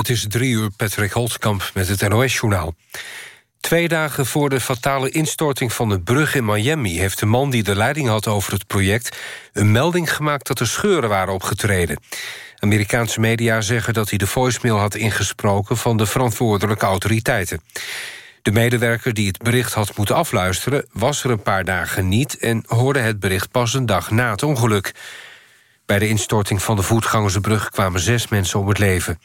Het is drie uur, Patrick Holtkamp met het NOS-journaal. Twee dagen voor de fatale instorting van de brug in Miami... heeft de man die de leiding had over het project... een melding gemaakt dat er scheuren waren opgetreden. Amerikaanse media zeggen dat hij de voicemail had ingesproken... van de verantwoordelijke autoriteiten. De medewerker die het bericht had moeten afluisteren... was er een paar dagen niet en hoorde het bericht pas een dag na het ongeluk. Bij de instorting van de voetgangersbrug kwamen zes mensen om het leven.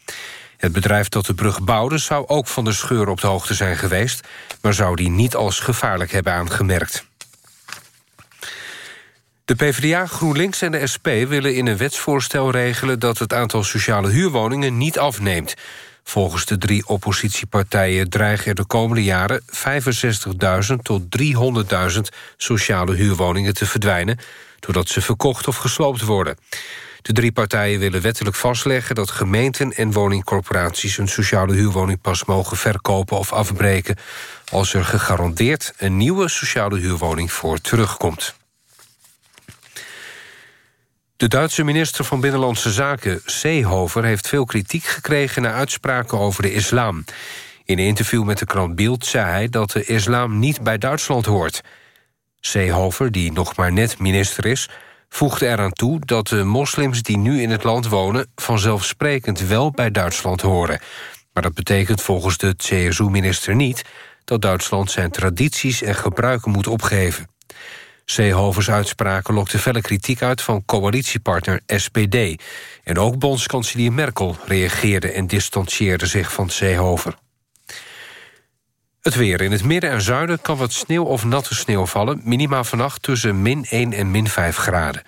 Het bedrijf dat de brug bouwde zou ook van de scheur op de hoogte zijn geweest... maar zou die niet als gevaarlijk hebben aangemerkt. De PvdA, GroenLinks en de SP willen in een wetsvoorstel regelen... dat het aantal sociale huurwoningen niet afneemt. Volgens de drie oppositiepartijen dreigen er de komende jaren... 65.000 tot 300.000 sociale huurwoningen te verdwijnen... doordat ze verkocht of gesloopt worden. De drie partijen willen wettelijk vastleggen dat gemeenten en woningcorporaties een sociale huurwoning pas mogen verkopen of afbreken als er gegarandeerd een nieuwe sociale huurwoning voor terugkomt. De Duitse minister van Binnenlandse Zaken, Seehofer... heeft veel kritiek gekregen na uitspraken over de islam. In een interview met de krant Bild zei hij dat de islam niet bij Duitsland hoort. Seehofer, die nog maar net minister is voegde eraan toe dat de moslims die nu in het land wonen... vanzelfsprekend wel bij Duitsland horen. Maar dat betekent volgens de CSU-minister niet... dat Duitsland zijn tradities en gebruiken moet opgeven. Seehovers uitspraken lokten felle kritiek uit van coalitiepartner SPD. En ook bondskanselier Merkel reageerde en distancieerde zich van Seehofer. Het weer. In het midden en zuiden kan wat sneeuw of natte sneeuw vallen. Minima vannacht tussen min 1 en min 5 graden.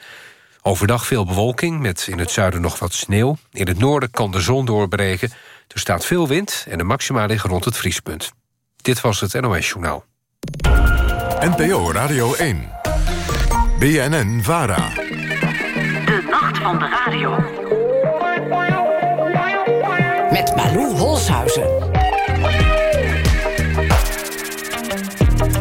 Overdag veel bewolking, met in het zuiden nog wat sneeuw. In het noorden kan de zon doorbreken. Er staat veel wind en de maxima liggen rond het vriespunt. Dit was het NOS Journaal. NPO Radio 1. BNN VARA. De Nacht van de Radio.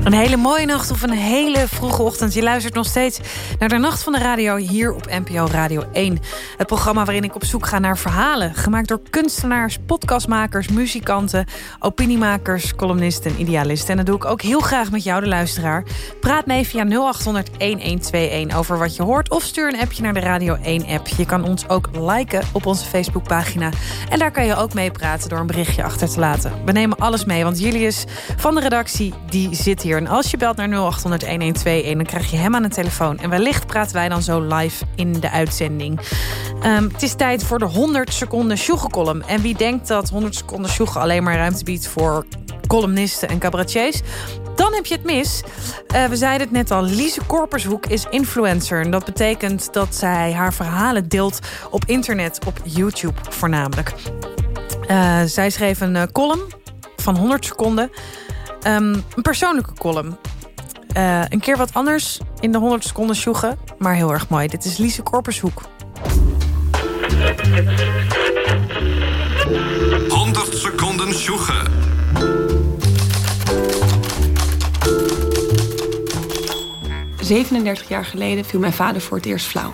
Een hele mooie nacht of een hele vroege ochtend. Je luistert nog steeds naar de Nacht van de Radio hier op NPO Radio 1. Het programma waarin ik op zoek ga naar verhalen. Gemaakt door kunstenaars, podcastmakers, muzikanten, opiniemakers, columnisten en idealisten. En dat doe ik ook heel graag met jou, de luisteraar. Praat mee via 0800 1121 over wat je hoort. Of stuur een appje naar de Radio 1 app. Je kan ons ook liken op onze Facebookpagina. En daar kan je ook mee praten door een berichtje achter te laten. We nemen alles mee, want Julius van de redactie die zit hier en als je belt naar 0800 1121, dan krijg je hem aan de telefoon. En wellicht praten wij dan zo live in de uitzending. Um, het is tijd voor de 100 seconden column. En wie denkt dat 100 seconden sjoegen alleen maar ruimte biedt voor columnisten en cabaretiers... Dan heb je het mis. Uh, we zeiden het net al, Lise Korpershoek is influencer. En dat betekent dat zij haar verhalen deelt op internet, op YouTube voornamelijk. Uh, zij schreef een uh, column van 100 seconden... Um, een persoonlijke column. Uh, een keer wat anders in de 100 seconden sjoegen, maar heel erg mooi. Dit is Lise Korpershoek. 100 seconden sjoegen. ...37 jaar geleden viel mijn vader voor het eerst flauw.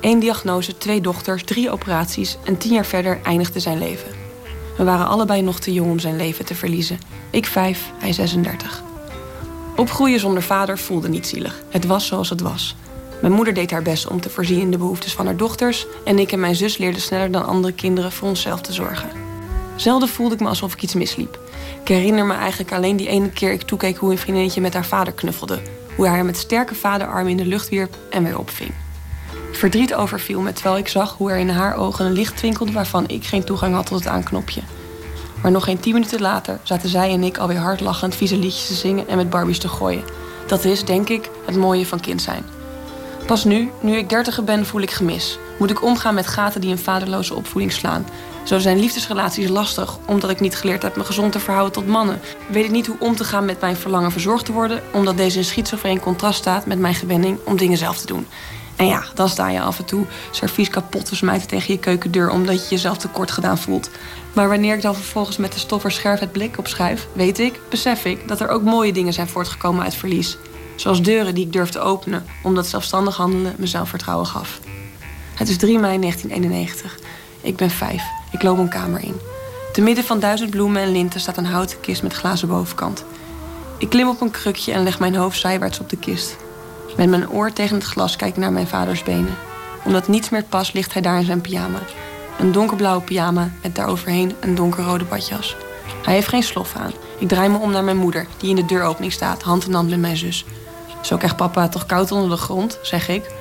Eén diagnose, twee dochters, drie operaties... en tien jaar verder eindigde zijn leven. We waren allebei nog te jong om zijn leven te verliezen. Ik vijf, hij 36. Opgroeien zonder vader voelde niet zielig. Het was zoals het was. Mijn moeder deed haar best om te voorzien in de behoeftes van haar dochters... en ik en mijn zus leerden sneller dan andere kinderen voor onszelf te zorgen. Zelden voelde ik me alsof ik iets misliep. Ik herinner me eigenlijk alleen die ene keer ik toekeek hoe een vriendinnetje met haar vader knuffelde. Hoe hij haar met sterke vaderarmen in de lucht wierp en weer opving. Verdriet overviel me terwijl ik zag hoe er in haar ogen een licht twinkelde waarvan ik geen toegang had tot het aanknopje. Maar nog geen tien minuten later zaten zij en ik alweer hardlachend vieze liedjes te zingen en met Barbies te gooien. Dat is, denk ik, het mooie van kind zijn. Pas nu, nu ik dertiger ben, voel ik gemis. Moet ik omgaan met gaten die een vaderloze opvoeding slaan. Zo zijn liefdesrelaties lastig, omdat ik niet geleerd heb me gezond te verhouden tot mannen. Weet ik niet hoe om te gaan met mijn verlangen verzorgd te worden, omdat deze in schizofreen contrast staat met mijn gewenning om dingen zelf te doen. En ja, dan sta je af en toe servies kapot te smijten tegen je keukendeur omdat je jezelf tekort gedaan voelt. Maar wanneer ik dan vervolgens met de stoffer scherf het blik opschrijf, weet ik, besef ik dat er ook mooie dingen zijn voortgekomen uit verlies. Zoals deuren die ik durfde openen, omdat zelfstandig handelen me zelfvertrouwen gaf. Het is 3 mei 1991. Ik ben vijf. Ik loop een kamer in. Te midden van duizend bloemen en linten staat een houten kist met glazen bovenkant. Ik klim op een krukje en leg mijn hoofd zijwaarts op de kist. Met mijn oor tegen het glas kijk ik naar mijn vaders benen. Omdat niets meer past, ligt hij daar in zijn pyjama. Een donkerblauwe pyjama met daaroverheen een donkerrode badjas. Hij heeft geen slof aan. Ik draai me om naar mijn moeder, die in de deuropening staat, hand in hand met mijn zus. Zo krijgt papa toch koud onder de grond, zeg ik.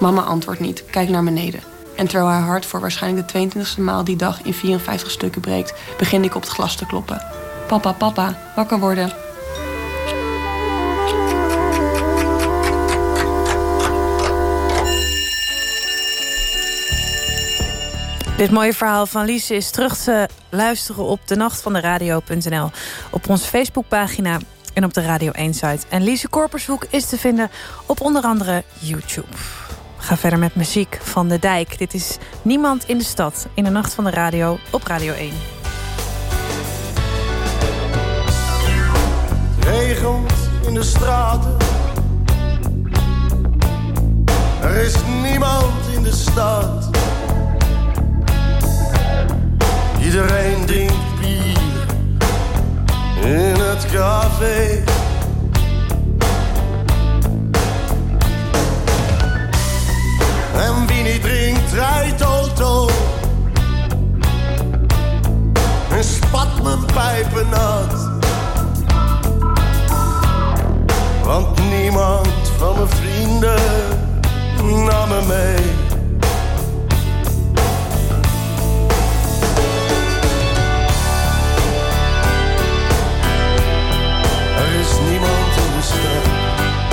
Mama antwoordt niet, kijkt naar beneden. En terwijl haar hart voor waarschijnlijk de 22e maal die dag in 54 stukken breekt, begin ik op het glas te kloppen. Papa, papa, wakker worden. Dit mooie verhaal van Lies is terug te luisteren op de nacht van de radio.nl. Op onze Facebookpagina en op de Radio 1-site. En Lise Korpershoek is te vinden op onder andere YouTube. Ga verder met muziek van De Dijk. Dit is Niemand in de Stad in de Nacht van de Radio op Radio 1. regent in de straten. Er is niemand in de stad. Iedereen drinkt bier in het café. En wie niet drinkt, rijdt auto. En spat mijn pijpen nat. Want niemand van mijn vrienden nam me mee. Niemand in de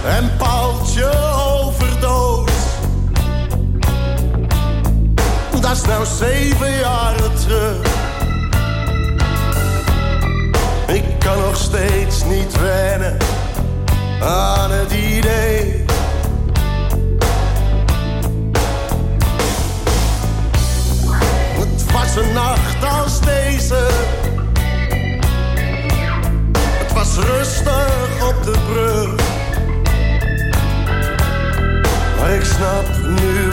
stad. En Paaltje overdood. Dat is nou zeven jaren terug. Kan nog steeds niet wennen aan het idee. Het was een nacht als deze. Het was rustig op de brug. Maar ik snap nu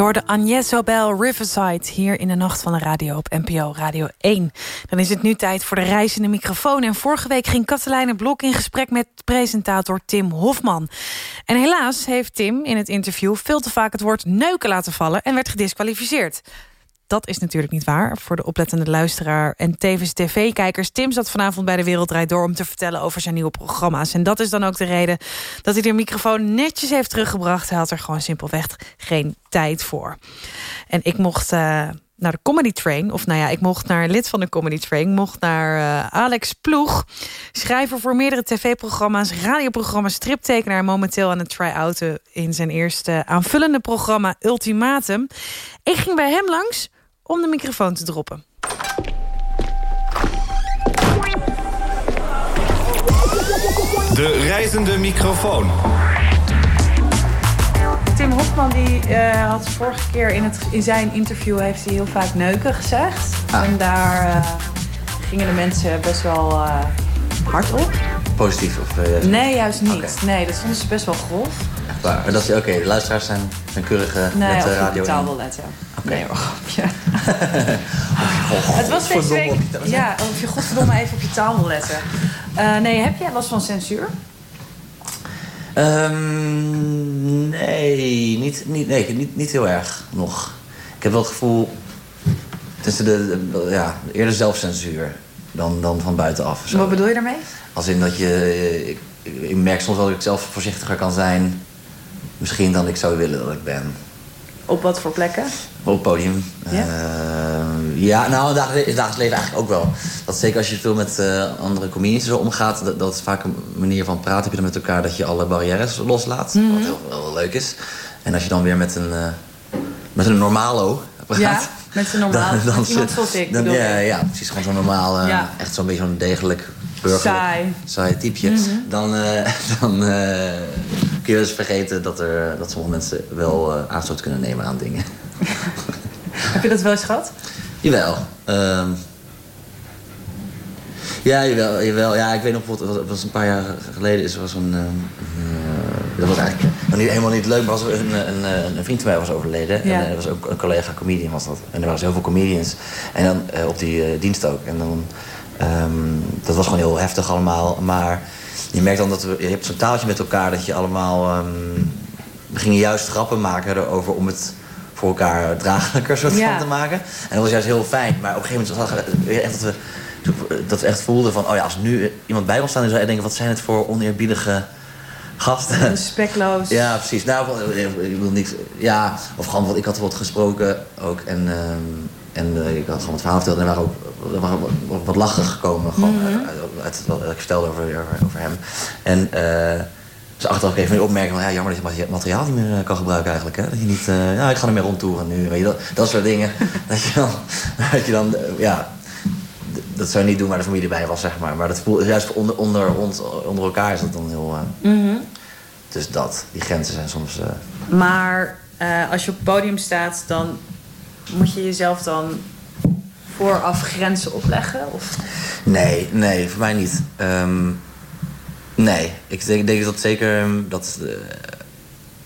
Je hoorde Agnès Zobel Riverside hier in de Nacht van de Radio op NPO Radio 1. Dan is het nu tijd voor de reizende microfoon. En vorige week ging Katelijne Blok in gesprek met presentator Tim Hofman. En helaas heeft Tim in het interview veel te vaak het woord neuken laten vallen... en werd gedisqualificeerd. Dat is natuurlijk niet waar voor de oplettende luisteraar en tevens tv-kijkers. Tim zat vanavond bij De Wereld Draait Door om te vertellen over zijn nieuwe programma's. En dat is dan ook de reden dat hij de microfoon netjes heeft teruggebracht. Hij had er gewoon simpelweg geen tijd voor. En ik mocht... Uh, naar de Comedy Train. Of nou ja, ik mocht naar lid van de Comedy Train. mocht naar uh, Alex Ploeg. Schrijver voor meerdere tv-programma's, radioprogramma's, striptekenaar. Momenteel aan het try-outen in zijn eerste aanvullende programma Ultimatum. Ik ging bij hem langs om de microfoon te droppen. De reizende microfoon. Tim Hofman die, uh, had vorige keer in, het, in zijn interview heeft hij heel vaak neuken gezegd. Ah. En daar uh, gingen de mensen best wel uh, hard op. Positief? Of, nee, juist niet. Okay. Nee, dat vonden ze best wel grof. Echt waar? Maar dat is oké, okay, de luisteraars zijn, zijn keurige nee, met de radio. Nee, wil letten. Oké. Okay. Oh, oh, het was deze week... Ja, of je godverdomme even op je taal wil letten. nee, heb jij last van censuur? Um, nee, niet, niet, nee niet, niet heel erg nog. Ik heb wel het gevoel... tussen de, de, ja, eerder zelfcensuur dan, dan van buitenaf. Zo. Wat bedoel je daarmee? Als in dat je... Ik, ik merk soms wel dat ik zelf voorzichtiger kan zijn... misschien dan ik zou willen dat ik ben. Op wat voor plekken? Op het podium. Ja, uh, ja nou, in het dagelijks leven eigenlijk ook wel. Dat zeker als je veel met uh, andere comedians zo omgaat... Dat, dat is vaak een manier van praten heb je dan met elkaar... dat je alle barrières loslaat, mm -hmm. wat heel, wel leuk is. En als je dan weer met een, uh, met een normalo praat... Ja, met een normaal, dan, dan, iemand zoals ik dan, ja, ja, precies. Gewoon zo'n normaal, ja. echt zo'n beetje zo'n degelijk burger. Saai. Saai typeje. Mm -hmm. Dan, dan kun je dus vergeten dat, er, dat sommige mensen wel aanstoot kunnen nemen aan dingen. Heb je dat wel eens gehad? Jawel. Um, ja, jawel, jawel. Ja, ik weet nog bijvoorbeeld, het was een paar jaar geleden, is was een. Uh, dat was eigenlijk niet, helemaal niet leuk, maar was een, een, een, een vriend van mij was overleden. Ja. En er was ook een collega comedian was dat. En er waren heel veel comedians. En dan uh, op die uh, dienst ook. En dan, um, dat was gewoon heel heftig allemaal. Maar je merkt dan dat we, je hebt zo'n taaltje met elkaar dat je allemaal. Um, we gingen juist grappen maken erover om het voor elkaar draaglijker soort ja. van te maken. En dat was juist heel fijn. Maar op een gegeven moment je echt dat we, dat we echt voelden van... oh ja, als nu iemand bij ons staan, dan zou je denken... wat zijn het voor oneerbiedige gasten. Spekloos. Ja, precies. Nou, ik wil niet... Ja, of gewoon, want ik had wat gesproken ook. En, um, en uh, ik had gewoon het verhaal verteld. En er waren ook, er waren wat lachen gekomen. Gewoon, mm -hmm. uit, wat ik vertelde over, over, over hem. En... Uh, dus achteraf ik een opmerking van... Ja, jammer dat je het materiaal niet meer kan gebruiken eigenlijk. Hè? Dat je niet... Uh, ja, ik ga er meer rondtoeren nu. Weet je, dat, dat soort dingen. dat je dan... Dat je dan ja, dat zou je niet doen waar de familie bij was, zeg maar. Maar dat voelt juist onder, onder, onder elkaar is dat dan heel... Uh, mm -hmm. Dus dat, die grenzen zijn soms... Uh... Maar uh, als je op het podium staat, dan moet je jezelf dan vooraf grenzen opleggen? Of? Nee, nee, voor mij niet. Um, nee, ik denk, denk dat zeker... Dat,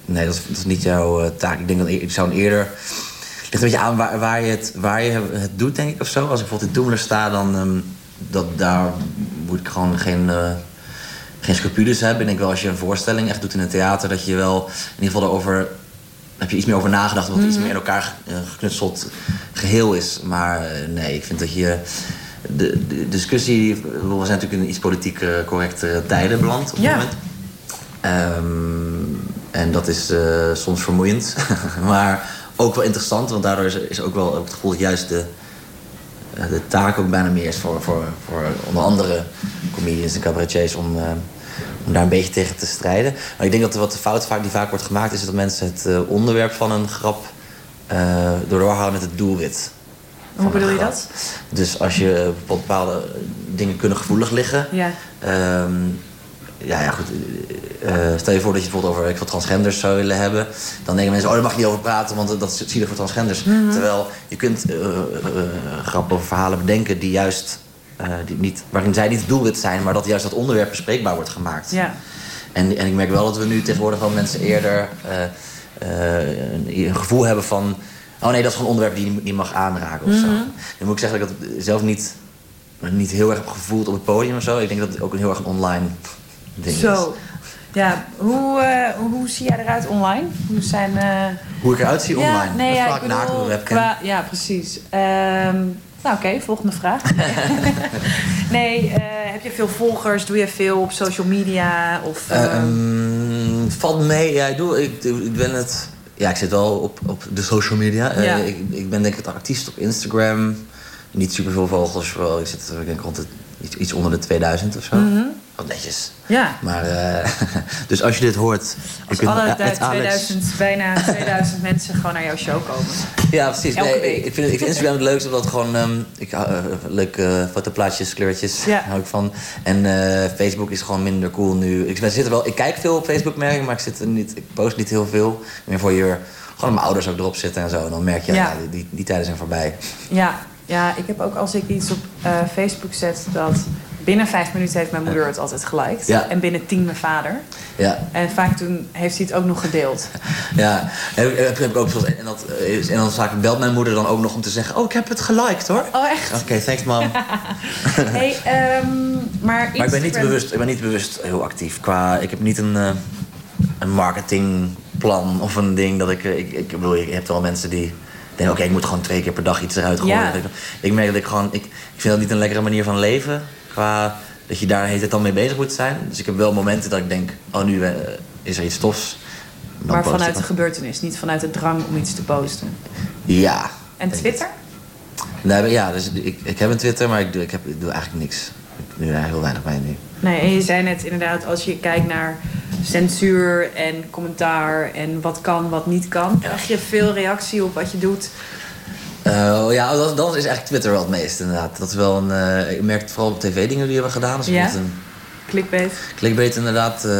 nee, dat is, dat is, niet jouw taak. Ik denk dat ik zou eerder ligt een beetje aan waar, waar, je het, waar je het doet, denk ik, of zo. Als ik bijvoorbeeld in Toemler sta, dan... Um, dat, daar moet ik gewoon geen, uh, geen scrupules hebben. Ik denk wel als je een voorstelling echt doet in een theater... dat je wel in ieder geval erover... heb je iets meer over nagedacht... omdat het mm iets meer in elkaar geknutseld geheel is. Maar uh, nee, ik vind dat je... De, de discussie... We zijn natuurlijk in iets politiek uh, correcte tijden beland op ja. moment. Um, en dat is soms vermoeiend. maar ook wel interessant, want daardoor is, is ook wel het gevoel dat juist de, de taak ook bijna meer is voor, voor, voor onder andere comedians en cabaretiers om, uh, om daar een beetje tegen te strijden. Maar ik denk dat wat de fout vaak, die vaak wordt gemaakt is dat mensen het onderwerp van een grap uh, doorhalen met het doelwit. Hoe bedoel je dat? Dus als je bepaalde dingen kunnen gevoelig liggen. Ja. Um, ja, ja, goed. Uh, stel je voor dat je bijvoorbeeld over ik, transgenders zou willen hebben. Dan denken mensen, oh, daar mag je niet over praten, want dat is zielig voor transgenders. Mm -hmm. Terwijl je kunt uh, uh, grappen of verhalen bedenken die juist, die niet, waarin zij niet het doelwit zijn, maar dat juist dat onderwerp bespreekbaar wordt gemaakt. Ja. En, en ik merk wel dat we nu tegenwoordig wel mensen eerder eh, een gevoel hebben van... oh nee, dat is gewoon een onderwerp die je niet- mag aanraken of zo. Mhm. Dan moet ik zeggen dat ik dat zelf niet, niet heel erg heb gevoeld op het podium of zo. Ik denk dat het ook een heel erg een online ding is. Zo. Ja, hoe, eh, hoe zie jij eruit online? Hoe zijn... eh, Hoe ik eruit zie Ja, online. nee, ja, ik op bedoel, een webcam. qua, ja, precies. Ehm, nou, oké, volgende vraag. nee, eh, heb je veel volgers? Doe je veel op social media? Of, ehm, valt mee. Ja, ik, doe, ik, ik ben het... Ja, ik zit wel op, op de social media. Eh, ik, ik ben denk ik het actiefst op Instagram. Niet super veel volgers. Wel, ik zit ik denk rond iets, iets onder de 2000 of zo. Mhm. Wat netjes. ja. Maar, eh, dus als je dit hoort... Als alle Alex- 2000, bijna 2000 mensen gewoon naar jouw show komen. Ja, precies. Elke Nee, week. ik, vind, ik vind Instagram het leukste omdat gewoon... ehm, ik eh, leuke fotoplaatjes, kleurtjes, Ja. hou ik van. En Facebook is gewoon minder cool nu. Ik, zit er wel, ik kijk veel op Facebook, merk ik, maar ik, zit er niet, ik post niet heel veel. Meer voor je... Gewoon mijn ouders ook erop zitten en zo. En dan merk je, Ja. ja. die, die, die tijden zijn voorbij. Ja, ja, ik heb ook als ik iets op Facebook zet dat binnen vijf minuten heeft mijn moeder het altijd geliked. Ja. En binnen tien mijn vader. Ja, En vaak toen heeft hij het ook nog gedeeld. ja. Heb, heb, ik ook en, dat, eh, en dan vaak belt mijn moeder dan ook nog om te zeggen... Oh, ik heb het geliked hoor. Oh, echt? Oké, thanks mam. hey, ehm, maar, Maar ik ben niet bewust, ik ben niet bewust heel actief. Qua, ik heb niet een, eh, een marketingplan of een ding dat ik, eh, ik... Ik bedoel, je hebt wel mensen die denken... Oké, ik moet gewoon twee keer per dag iets eruit gooien. Ja. Ik merk dat ik gewoon... Ik, ik vind dat niet een lekkere manier van leven. Qua dat je daar tijd dan mee bezig moet zijn. Dus ik heb wel momenten dat ik denk... Oh, nu eh, is er iets tofs. Dan Maar vanuit de gebeurtenis, niet vanuit de drang om iets te posten. Ja. En Twitter? Nee, maar ja, dus ik, ik heb een Twitter, maar ik doe, ik heb, ik doe eigenlijk niks. Ik doe er heel weinig bij nu. Nee, en je zei net inderdaad, als je kijkt naar censuur en commentaar en wat kan, wat niet kan, krijg je veel reactie op wat je doet. Eh, ja, dat, dat is eigenlijk Twitter wel het meest, inderdaad. Dat is wel een... eh, ik merk het vooral op tv-dingen die we hebben gedaan. Dus Ja? een Clickbait. clickbait inderdaad. eh,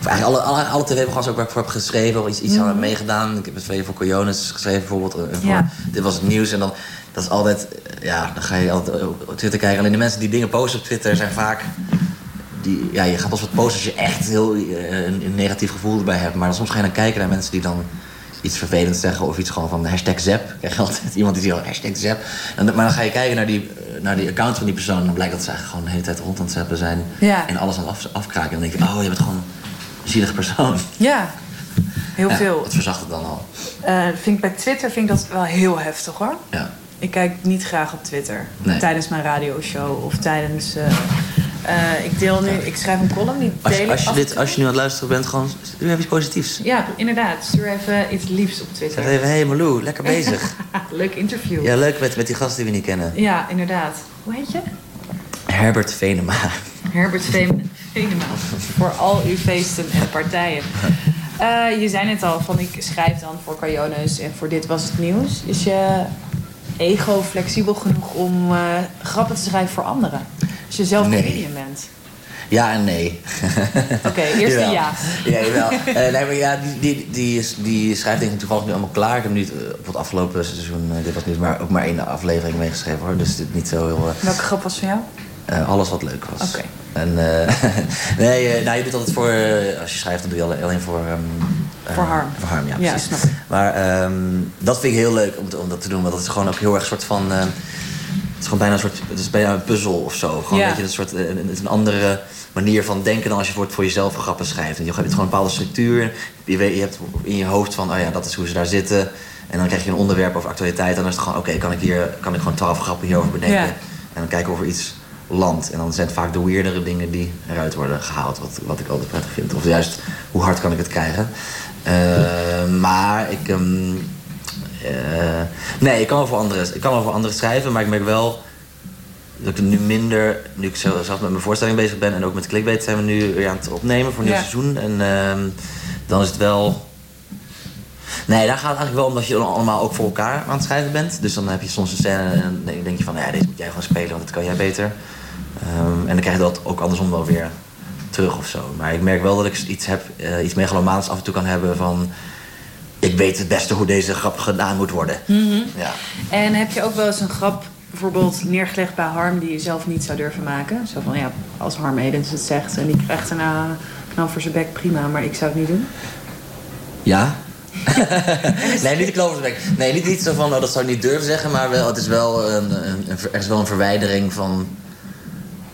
of eigenlijk alle, alle, alle tv-programma's ook waar ik voor heb geschreven... of iets, iets aan heb meegedaan. Ik heb het twee voor Coyones geschreven bijvoorbeeld. voor, Ja. Dit was het nieuws. En dan, dat is altijd... Ja, dan ga je altijd op Twitter kijken. Alleen de mensen die dingen posten op Twitter zijn vaak... Die, ja, je gaat pas wat posten als je echt heel een, een negatief gevoel erbij hebt. Maar dan soms ga je dan kijken naar mensen die dan iets vervelends zeggen of iets gewoon van hashtag zap. Krijg je altijd iemand die zegt hashtag zap. En, dan- maar dan ga je kijken naar die, eh, naar die account van die persoon. En dan blijkt dat ze eigenlijk gewoon de hele tijd rond aan het zappen zijn. Ja. En alles aan het af, afkraken. En dan denk je, oh, je bent gewoon een zielige persoon. Ja, heel Ja, veel. Dat verzacht het dan al. Vind ik bij Twitter vind ik dat wel heel heftig hoor. Ja. Ik kijk niet graag op Twitter. Nee. Tijdens mijn radioshow of tijdens... eh, eh, ik deel nu, ik schrijf een column, die Als, deel als, je dit, als je nu aan het luisteren bent, gewoon doe even iets positiefs. Ja, inderdaad. Stuur even iets liefs op Twitter. Zeg even, hé hey Malou, lekker bezig. Leuk interview. ja, leuk met, met die gasten die we niet kennen. Ja, inderdaad. Hoe heet je? Herbert Venema. Herbert Venema. Voor al uw feesten en partijen. Eh, je zei net al van ik schrijf dan voor Carjones en voor dit was het nieuws. Is je ego flexibel genoeg om eh, grappen te schrijven voor anderen? Als je zelf Nee. comedian bent. Ja en nee. Oké, eerst een ja. Ja, jawel. Eh, nee, maar ja, die, die, die, die schrijft denk ik toevallig nu allemaal klaar. Ik heb nu eh, op het afgelopen seizoen, dit was nu maar, ook maar één aflevering meegeschreven hoor. Dus dit niet zo heel... Welke grap was van jou? alles wat leuk was. Oké. En, eh, nee, nou, je doet altijd voor... als je schrijft, dan doe je alleen, voor... ehm, eh, Voor harm. Voor harm, ja, Ja, precies. Maar ehm, dat vind ik heel leuk om, om dat te doen. Want dat is gewoon ook heel erg een soort van... eh, het is gewoon bijna een soort... Het is bijna een puzzel of zo. Gewoon, Ja. weet je, een soort... eh, Een, is een andere manier van denken dan als je voor, voor jezelf grappen schrijft. En je hebt gewoon een bepaalde structuur. Je, weet, je hebt in je hoofd van... Oh ja, dat is hoe ze daar zitten. En dan krijg je een onderwerp over actualiteit. En dan is het gewoon... Oké, kan ik hier... Kan ik gewoon twaalf grappen hierover bedenken. Ja. En dan kijken of er iets landt. En dan zijn het vaak de weirdere dingen die eruit worden gehaald. Wat, wat ik altijd prettig vind. Of juist, hoe hard kan ik het krijgen? Eh, maar ik... ehm, eh, nee, ik kan, wel voor anderen, ik kan wel voor anderen schrijven. Maar ik merk wel dat ik er nu minder... Nu ik zelf met mijn voorstelling bezig ben... en ook met Clickbait zijn we nu weer aan het opnemen voor een nieuw Ja. seizoen. En ehm, dan is het wel... Nee, daar gaat het eigenlijk wel om dat je dan allemaal ook voor elkaar aan het schrijven bent. Dus dan heb je soms een scène en dan denk je van... Ja, deze moet jij gewoon spelen, want dat kan jij beter. Ehm, en dan krijg je dat ook andersom wel weer terug of zo. Maar ik merk wel dat ik iets heb, eh, iets megalomaans af en toe kan hebben van... Ik weet het beste hoe deze grap gedaan moet worden. Ja. En heb je ook wel eens een grap bijvoorbeeld neergelegd bij Harm die je zelf niet zou durven maken? Zo van ja, als Harm Edens het zegt en die krijgt daarna knal voor zijn bek, prima, maar ik zou het niet doen. Ja? nee, niet de knoopsbek. Nee, niet, niet zo van, oh, dat zou ik niet durven zeggen, maar wel, het is wel een, een, een, er is wel een verwijdering van.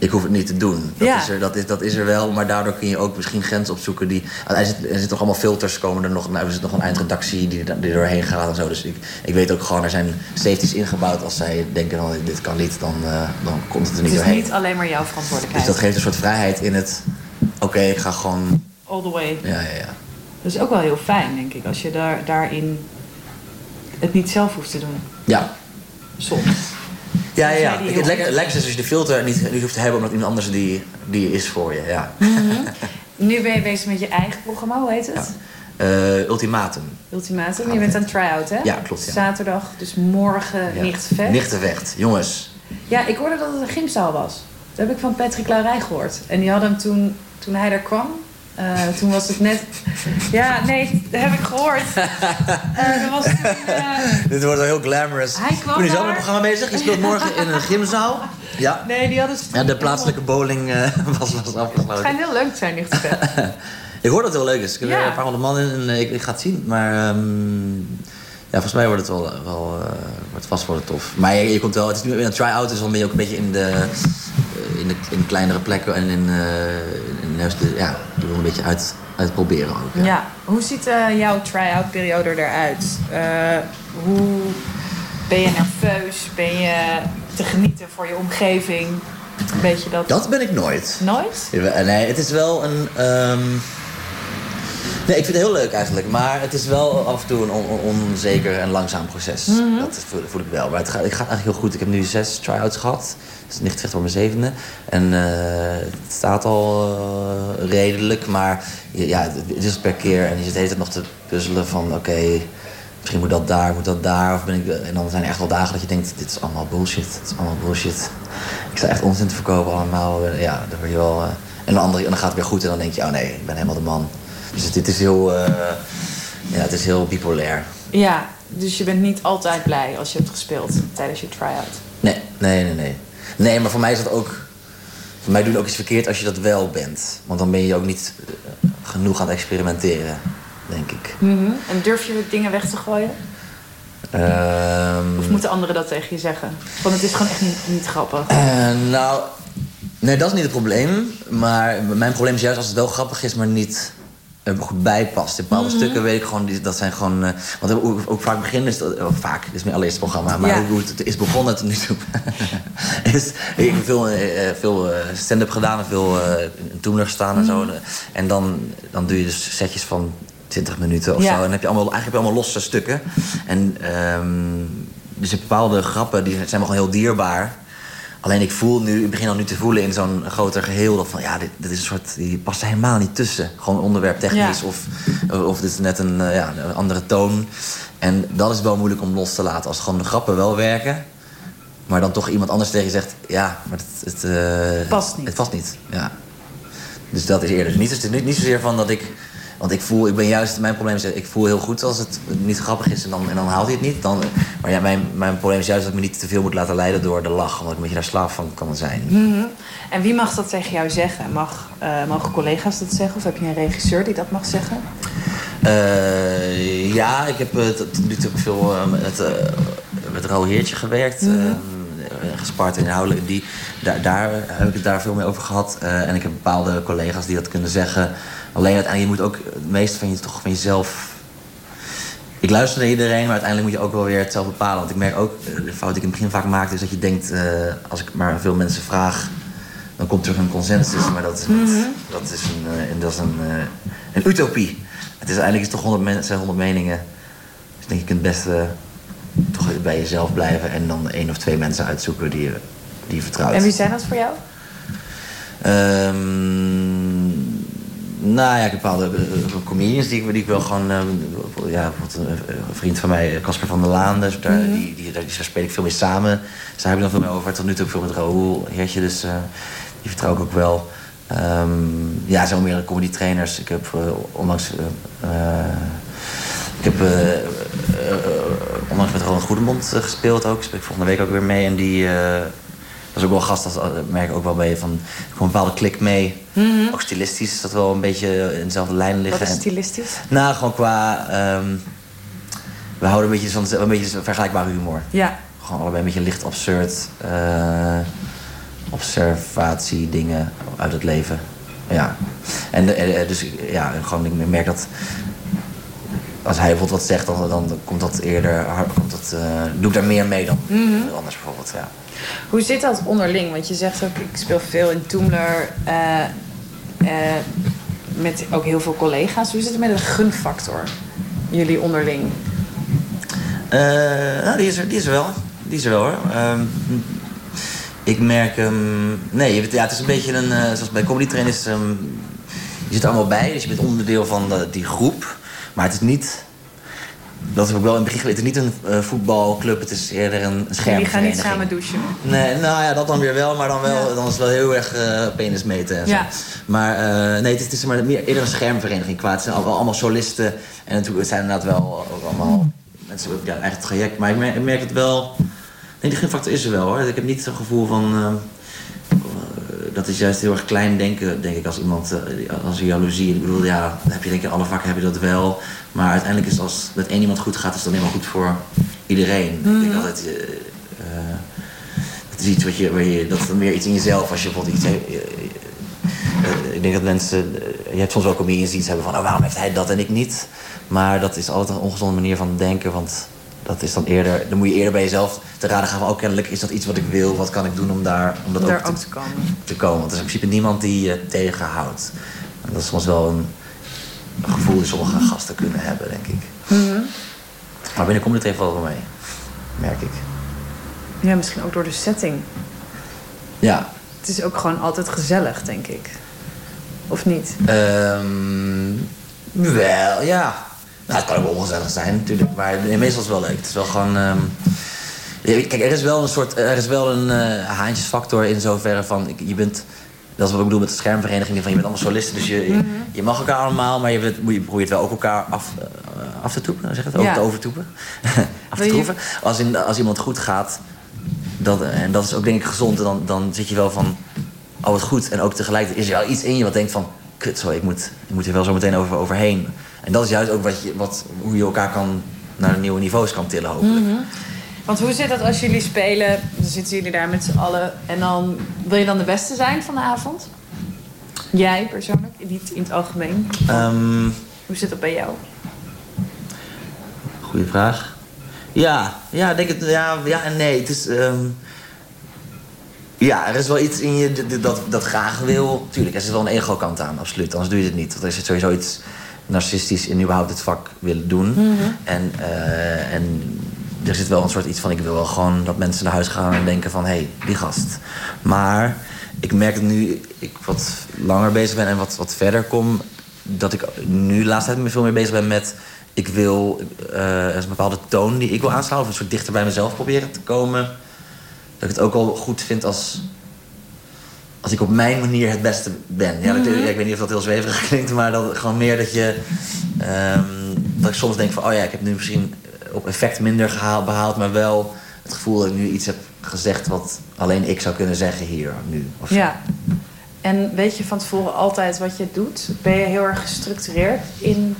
Ik hoef het niet te doen. Dat, Ja. is er, dat, is, dat is er wel, maar daardoor kun je ook misschien grenzen opzoeken die. Er, zit, er zitten nog allemaal filters, komen er nog. Nou, er zit nog een eindredactie die, er- die er doorheen gaat en zo. Dus ik, ik weet ook gewoon, er zijn safeties ingebouwd. Als zij denken, van, dit kan niet, dan, eh, dan komt het er niet Het is doorheen. niet alleen maar jouw Dus verantwoordelijkheid. dat geeft een soort vrijheid in het. Oké, ik ga gewoon. All the way. Ja, ja, ja. Dat is ook wel heel fijn, denk ik, als je daar, daarin het niet zelf hoeft te doen. Ja, Soms. Ja, ja, ja. Het lekker- lekkerste is als je de filter niet, niet hoeft te hebben... omdat iemand anders die, die is voor je, ja. Nu ben je bezig met je eigen programma, hoe heet het? Eh, ultimatum. Ultimatum. Je bent aan try-out, hè? Ja, klopt, ja. Zaterdag, dus morgen Ja. Nichtenvecht. Jongens. Ja, ik hoorde dat het een gymzaal was. Dat heb ik van Patrick Laurij gehoord. En die hadden hem toen, toen hij daar kwam. Eh, toen was het net... Ja, nee, dat heb ik gehoord. Eh, dat was toen, eh, Dit wordt wel heel glamorous. Hij kwam Ik ben nu zelf met daar. een programma bezig. Je speelt morgen in een gymzaal. Ja. nee, die hadden... Ja, de plaatselijke bowling eh, was, was Het afgesloten. schijnt heel leuk te zijn, vet. Ik hoor dat het heel leuk is. Ik heb Ja. er een paar honderd man in en ik, ik ga het zien. Maar ehm, ja, volgens mij wordt het wel, wel eh, wordt vast wel tof. Maar je, je komt wel, het is nu weer een try-out, dus dan ben je ook een beetje in de, in de in kleinere plekken en in, eh in juist de, ja, je wil een beetje uit, uitproberen ook. Ja, hoe ziet eh, jouw try-out periode eruit? Eh, hoe ben je nerveus? Ben je te genieten voor je omgeving? Een beetje dat... Dat ben ik nooit. Nooit? Ja, Nee, het is wel een. ehm, Nee, ik vind het heel leuk eigenlijk. Maar het is wel af en toe een on- on- onzeker en langzaam proces. Mhm. Dat voel, voel ik wel. Maar het gaat, het gaat eigenlijk heel goed. Ik heb nu zes try-outs gehad. Is niet voor mijn zevende. En eh, het staat al eh, redelijk. Maar ja, het is per keer. En je zit de hele tijd nog te puzzelen van... Oké, misschien moet dat daar, moet dat daar. Of ben ik, en dan zijn er echt wel dagen dat je denkt... Dit is allemaal bullshit. Dit is allemaal bullshit. Ik sta echt onzin te verkopen allemaal. Ja, dan word je wel... eh, en, dan andere, en dan gaat het weer goed. En dan denk je, oh nee, ik ben helemaal de man. Dus dit is heel... eh, ja, het is heel bipolair. Ja, dus je bent niet altijd blij als je hebt gespeeld tijdens je try-out. Nee, nee, nee, nee. Nee, maar voor mij is dat ook... Voor mij doe je ook iets verkeerd als je dat wel bent. Want dan ben je ook niet eh, genoeg aan het experimenteren, denk ik. En durf je dingen weg te gooien? Ehm, Of moeten anderen dat tegen je zeggen? Want het is gewoon echt niet, niet grappig. eh, nou, nee, dat is niet het probleem. Maar mijn probleem is juist als het wel grappig is, maar niet er goed bij past. In bepaalde stukken weet ik gewoon, die- dat zijn gewoon... eh, want ook, ook vaak beginnen is dat... oh, vaak, dit is mijn allereerste programma. Maar Ja. hoe het is begonnen tot nu toe. is, ik heb veel, eh, eh, veel eh, stand-up gedaan en veel eh Toemler gestaan en zo. En dan, dan doe je dus setjes van 20 minuten of Ja. zo. En dan heb je allemaal, eigenlijk heb je allemaal losse stukken. En ehm, dus bepaalde grappen die zijn wel gewoon heel dierbaar. Alleen ik voel nu, ik begin al nu te voelen in zo'n groter geheel. Dat van ja, dit, dit is een soort. Die past er helemaal niet tussen. Gewoon onderwerp technisch Ja. of, of dit is net een, eh, ja, een andere toon. En dat is wel moeilijk om los te laten. Als gewoon de grappen wel werken. Maar dan toch iemand anders tegen je zegt: ja, maar het, het, eh, Past niet. Het past niet. Ja. Dus dat is eerder. Niet, niet, niet zozeer van dat ik. Want ik voel, ik ben juist, mijn probleem is, ik voel heel goed als het niet grappig is en dan, en dan haalt hij het niet. Dan, maar ja, mijn, mijn probleem is juist dat ik me niet te veel moet laten leiden door de lach. Omdat ik een beetje daar slaaf van kan zijn. En wie mag dat tegen jou zeggen? Mag, eh, mogen collega's dat zeggen? Of heb je een regisseur die dat mag zeggen? Eh, ja, ik heb eh, tot nu toe veel met, eh met Heertje gewerkt. eh, gespart inhoudelijk. Die, daar, daar heb ik het daar veel mee over gehad. Eh, en ik heb bepaalde collega's die dat kunnen zeggen. Alleen uiteindelijk, je moet ook het meeste van je toch van jezelf... Ik luister naar iedereen, maar uiteindelijk moet je ook wel weer het zelf bepalen. Want ik merk ook, eh, de fout die ik in het begin vaak maakte... is dat je denkt, eh, als ik maar veel mensen vraag... dan komt er een consensus. Maar dat is, niet, dat is, een, eh, en dat is een, een utopie. Het is eigenlijk is toch 100 mensen, 100 meningen. Dus denk ik het beste toch bij jezelf blijven en dan één of twee mensen uitzoeken die je, die je vertrouwt. En wie zijn dat voor jou? Ehm, nou ja, ik heb bepaalde eh, comedians die, ik- die ik wel gewoon... eh, ja, bijvoorbeeld een, vriend van mij, Casper van der Laan, dus daar, die, die, die, daar speel ik veel mee samen. Dus daar heb ik dan veel mee over. Tot nu toe ook veel met Raoul Heertje, dus eh, die vertrouw ik ook wel. Ehm, ja, er zijn wel meerdere comedy trainers. Ik heb eh, onlangs... eh, eh, ik heb eh, eh, eh, onlangs met Ronald Goedemond eh, gespeeld ook. Speel ik volgende week ook weer mee. En die, eh, Dat is ook wel gast, dat merk ik ook wel bij van... Gewoon een bepaalde klik mee. Mhm. Ook stilistisch is dat wel een beetje in dezelfde lijn liggen. Wat is En- stilistisch? Nou, gewoon qua... ehm, we houden een beetje van een beetje vergelijkbare humor. Ja. Gewoon allebei een beetje licht absurd. eh, observatie, dingen uit het leven. Ja. En eh, eh, dus ja, gewoon ik merk dat... Als hij bijvoorbeeld wat zegt, dan, dan komt dat eerder... Komt dat, eh, doe ik daar meer mee dan Mhm. anders bijvoorbeeld, ja. Hoe zit dat onderling? Want je zegt ook, ik speel veel in Toemler. eh, eh, met ook heel veel collega's. Hoe zit het met de gunfactor? Jullie onderling. Nou, die is, er, die is er wel. Die is er wel hoor. Ehm, ik merk hem. nee, ja, het is een beetje een. zoals bij Comedy Train is. ehm, je zit er allemaal bij, dus je bent onderdeel van die groep. Maar het is niet. Dat heb ik wel in het begin. Het is niet een eh, voetbalclub, het is eerder een Jullie schermvereniging. gaan niet samen douchen. Nee, nou ja, dat dan weer wel, maar dan, wel, Ja. dan is het wel heel erg eh penis meten en zo. Ja. Maar eh, nee, het is, het is maar meer, eerder een schermvereniging qua. Het zijn allemaal solisten en natuurlijk het zijn inderdaad wel ook allemaal mensen met ja, eigen traject. Maar ik merk, ik merk het wel. Nee, die gunfactor is er wel hoor. Ik heb niet zo'n gevoel van. Dat is juist heel erg klein denken, denk ik, als iemand, eh, als een jaloezie. Ik bedoel, ja, dan heb je denk ik alle vakken heb je dat wel. Maar uiteindelijk is als met één iemand goed gaat, is het dan helemaal goed voor iedereen. Ik denk altijd, eh, eh, dat is iets wat je, waar je, dat is dan meer iets in jezelf. Als je bijvoorbeeld iets heeft, ik denk dat mensen, je hebt soms wel comedians die iets hebben van, oh, waarom heeft hij dat en ik niet? Maar dat is altijd een ongezonde manier van denken, want dat is dan eerder, dan moet je eerder bij jezelf te raden gaan van, oh, kennelijk is dat iets wat ik wil, wat kan ik doen om daar, om dat ook, te, ook te komen. te komen. Want er is in principe niemand die je tegenhoudt. En dat is soms wel een, gevoel die sommige gasten kunnen hebben, denk ik. Maar binnenkomt het even wel mee, merk ik. Ja, misschien ook door de setting. Ja, Het is ook gewoon altijd gezellig, denk ik. Of niet? Ehm, wel, ja. Nou, het kan ook wel ongezellig zijn natuurlijk. Maar nee, meestal is het wel leuk. Het is wel gewoon... ehm, kijk, er is wel een soort... Er is wel een eh, haantjesfactor in zoverre van... Je bent... Dat is wat ik bedoel met de schermvereniging. Van, je bent allemaal solisten, dus je, je, je mag elkaar allemaal... maar je, bent, je probeert wel ook elkaar af, eh, af te toepen. Zeg het? Ja. te overtoepen. af te troeven. Als, in, als iemand goed gaat... Dat, en dat is ook denk ik gezond. En dan, dan zit je wel van... Oh, wat goed. En ook tegelijkertijd is er wel iets in je wat denkt van... Kut, sorry, ik moet, ik moet hier wel zo meteen over, overheen. En dat is juist ook wat je, wat, hoe je elkaar kan naar nieuwe niveaus kan tillen, hopelijk. Want hoe zit dat als jullie spelen? Dan zitten jullie daar met z'n allen. En dan wil je dan de beste zijn van de avond? Jij persoonlijk, niet in het algemeen. Ehm, Hoe zit dat bij jou? goeie vraag. Ja, ja, ik denk het, ja, ja en nee. Het is, ehm, ja, er is wel iets in je dat- dat, dat graag wil. Tuurlijk, er zit wel een ego-kant aan, absoluut. Anders doe je het niet. Want er zit sowieso iets narcistisch in überhaupt het vak willen doen. en, eh, en er zit wel een soort iets van... ik wil wel gewoon dat mensen naar huis gaan en denken van... hé, hey, die gast. Maar ik merk dat nu ik wat langer bezig ben en wat, wat verder kom... dat ik nu de laatste tijd veel meer bezig ben met... ik wil eh, een bepaalde toon die ik wil aanslaan... of een soort dichter bij mezelf proberen te komen... dat ik het ook al goed vind als als ik op mijn manier het beste ben. Ja, dat- ik weet niet of dat heel zweverig klinkt, maar dat, gewoon meer dat je... ehm, dat ik soms denk van, oh ja, ik heb nu misschien op effect minder gehaald, behaald... maar wel het gevoel dat ik nu iets heb gezegd wat alleen ik zou kunnen zeggen hier, nu. Of zo. Ja. En weet je van tevoren altijd wat je doet? Ben je heel erg gestructureerd in...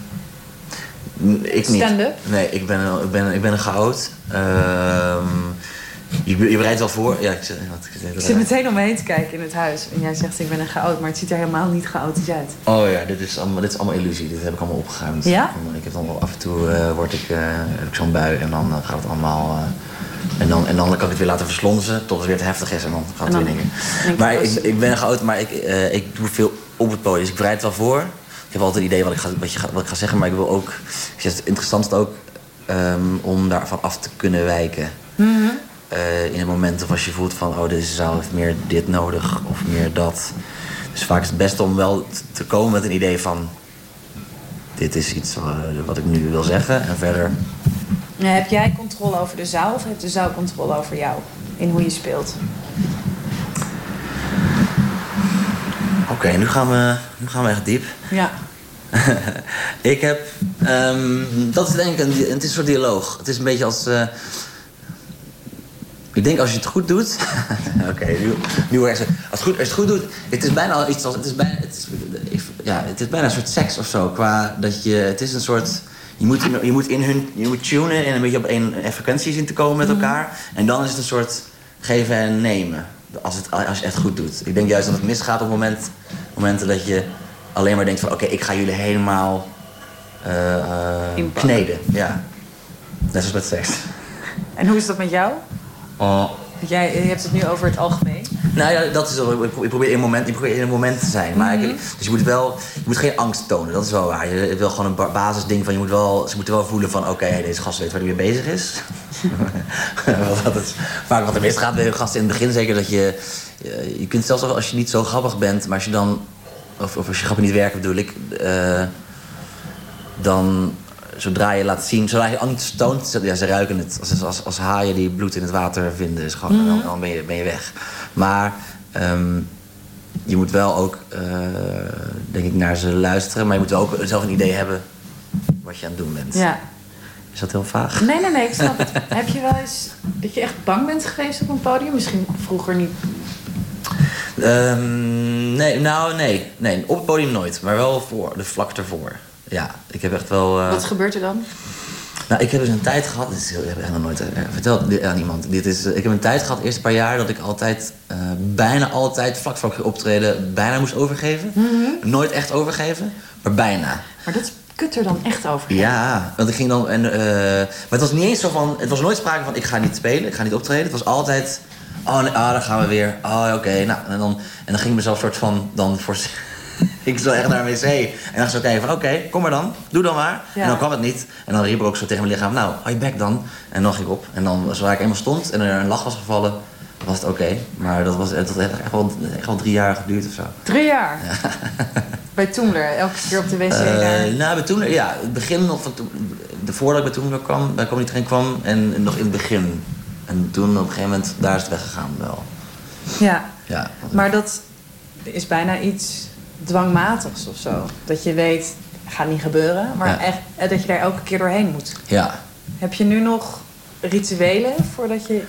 Ik niet. Stand-up? Nee, ik ben, een- ik ben, ik ben een chaot. Ehm, je, je bereidt wel voor. Ja, ik, wat, ik, Ik zit meteen om me heen te kijken in het huis. En jij zegt ik ben een chaot, maar het ziet er helemaal niet chaotisch uit. Oh ja, dit is, allemaal, dit is allemaal illusie. Dit heb ik allemaal opgeruimd. Ja? Ik heb dan wel af en toe eh, word ik, eh, heb ik zo'n bui en dan eh, gaat het allemaal. en, dan, en dan kan ik het weer laten verslonzen tot het weer te heftig is en dan gaat het weer dingen. Maar ik, ik ben groot, maar ik, ik doe veel op het podium. Dus ik bereid het wel voor. Ik heb altijd het idee wat ik ga, wat je, wat ik ga zeggen, maar ik wil ook. Ik zeg, het interessantste ook ehm, om daarvan af te kunnen wijken. Eh, in een moment of als je voelt van, oh, deze zaal heeft meer dit nodig of meer dat. Dus vaak is het beste om wel te komen met een idee van, dit is iets eh, wat ik nu wil zeggen. En verder, heb jij controle over de zaal of heeft de zaal controle over jou? In hoe je speelt? oké, nu, gaan we, nu gaan we echt diep. Ja. ik heb, ehm, dat is denk ik een, het is een soort dialoog. Het is een beetje als, eh, Ik denk als je het goed doet. Oké, nu, nu zo. Als het, goed, als je het goed doet. Het is bijna al iets als. Het is bijna, het is, ja, het is bijna een soort seks of zo. Qua dat je. Het is een soort. Je moet, in- je moet in hun. Je moet tunen en een beetje op één frequentie zien te komen met elkaar. En dan is het een soort geven en nemen. Als, het, als je het echt goed doet. Ik denk juist dat het misgaat op moment, momenten dat je alleen maar denkt van oké, ik ga jullie helemaal eh, eh, kneden. Ja. Net zoals met seks. En hoe is dat met jou? Oh. Jij je hebt het nu over het algemeen. Nou ja, dat is wel. Ik probeer in een moment, ik probeer in een moment te zijn. Maar Mhm. ik, dus je moet wel, je moet geen angst tonen. Dat is wel waar. Je wil gewoon een ba- basisding van je moet wel, ze moeten wel voelen van, oké, deze gast weet waar hij mee bezig is. Dat is vaak wat er misgaat bij gasten in het begin. Zeker dat je, je, je kunt zelfs als je niet zo grappig bent, maar als je dan, of, of als je grappen niet werken bedoel ik, eh, dan zodra je laat zien, zodra je angst toont, ja, ze ruiken het. Als, als, als haaien die bloed in het water vinden, is gewoon, dan, dan ben, je, ben je weg. Maar ehm, je moet wel ook, eh, denk ik, naar ze luisteren. Maar je moet wel ook zelf een idee hebben wat je aan het doen bent. Ja. Is dat heel vaag? Nee, nee, nee, ik snap het. Heb je wel eens dat je echt bang bent geweest op een podium? Misschien vroeger niet. Ehm, nee, nou nee. nee. Op het podium nooit. Maar wel voor, de vlak ervoor. Ja, ik heb echt wel... eh, Wat gebeurt er dan? Nou, ik heb dus een tijd gehad, dit is heel, ik heb nog nooit eh, verteld aan iemand. Dit is, ik heb een tijd gehad, eerst een paar jaar, dat ik altijd, eh, bijna altijd, vlak voor ik ging optreden, bijna moest overgeven. Nooit echt overgeven, maar bijna. Maar dat is kut er dan echt over. Ja, want ik ging dan. En, maar het was niet eens zo van. Het was nooit sprake van: ik ga niet spelen, ik ga niet optreden. Het was altijd. Oh, nee, ah, daar gaan we weer. Oh, oké. Nou, en dan, en dan ging ik mezelf soort van. Dan voor, ik zo echt naar een wc. En dan zo kijken van: oké, kom maar dan. Doe dan maar. Ja. En dan kwam het niet. En dan riep ik ook zo tegen mijn lichaam: nou, hou je bek dan. En dan ging ik op. En dan, zodra ik eenmaal stond en er een lach was gevallen, was het oké. Maar dat was het had echt wel, echt wel drie jaar geduurd of zo. Drie jaar. Bij Toemler, elke keer op de wc daar. Eh nou, bij Toemler, ja, het begin nog van toen, de voordat ik bij Toemler kwam, bij Comedy Train kwam en nog in het begin. En toen op een gegeven moment, daar is het weggegaan wel. Ja, Ja, maar dat is bijna iets dwangmatigs of zo. Dat je weet, gaat niet gebeuren. Maar Ja. echt eh, dat je daar elke keer doorheen moet. ja. Heb je nu nog rituelen voordat je...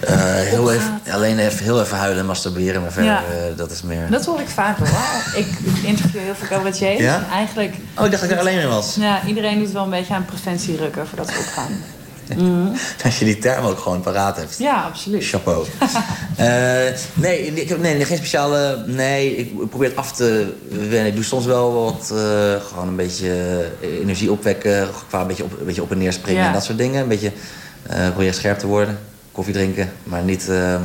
Eh, heel even, alleen even, heel even huilen en masturberen, maar verder, Ja. eh, dat is meer... Dat hoor ik vaak hoor. Ik interview heel veel cabaretiers. Ja? En eigenlijk... Oh, ik dacht dat ik er alleen in was. Ja, iedereen doet wel een beetje aan preventierukken voordat ze opgaan. Als je die term ook gewoon paraat hebt. Ja, absoluut. Chapeau. Eh, nee, ik heb nee, geen speciale. Nee, ik probeer het af te wennen. Ik doe soms wel wat. eh, gewoon een beetje eh, energie opwekken. Qua een beetje op, een beetje op en neer springen Ja. en dat soort dingen. Een beetje eh probeer scherp te worden. Koffie drinken, maar niet. ehm,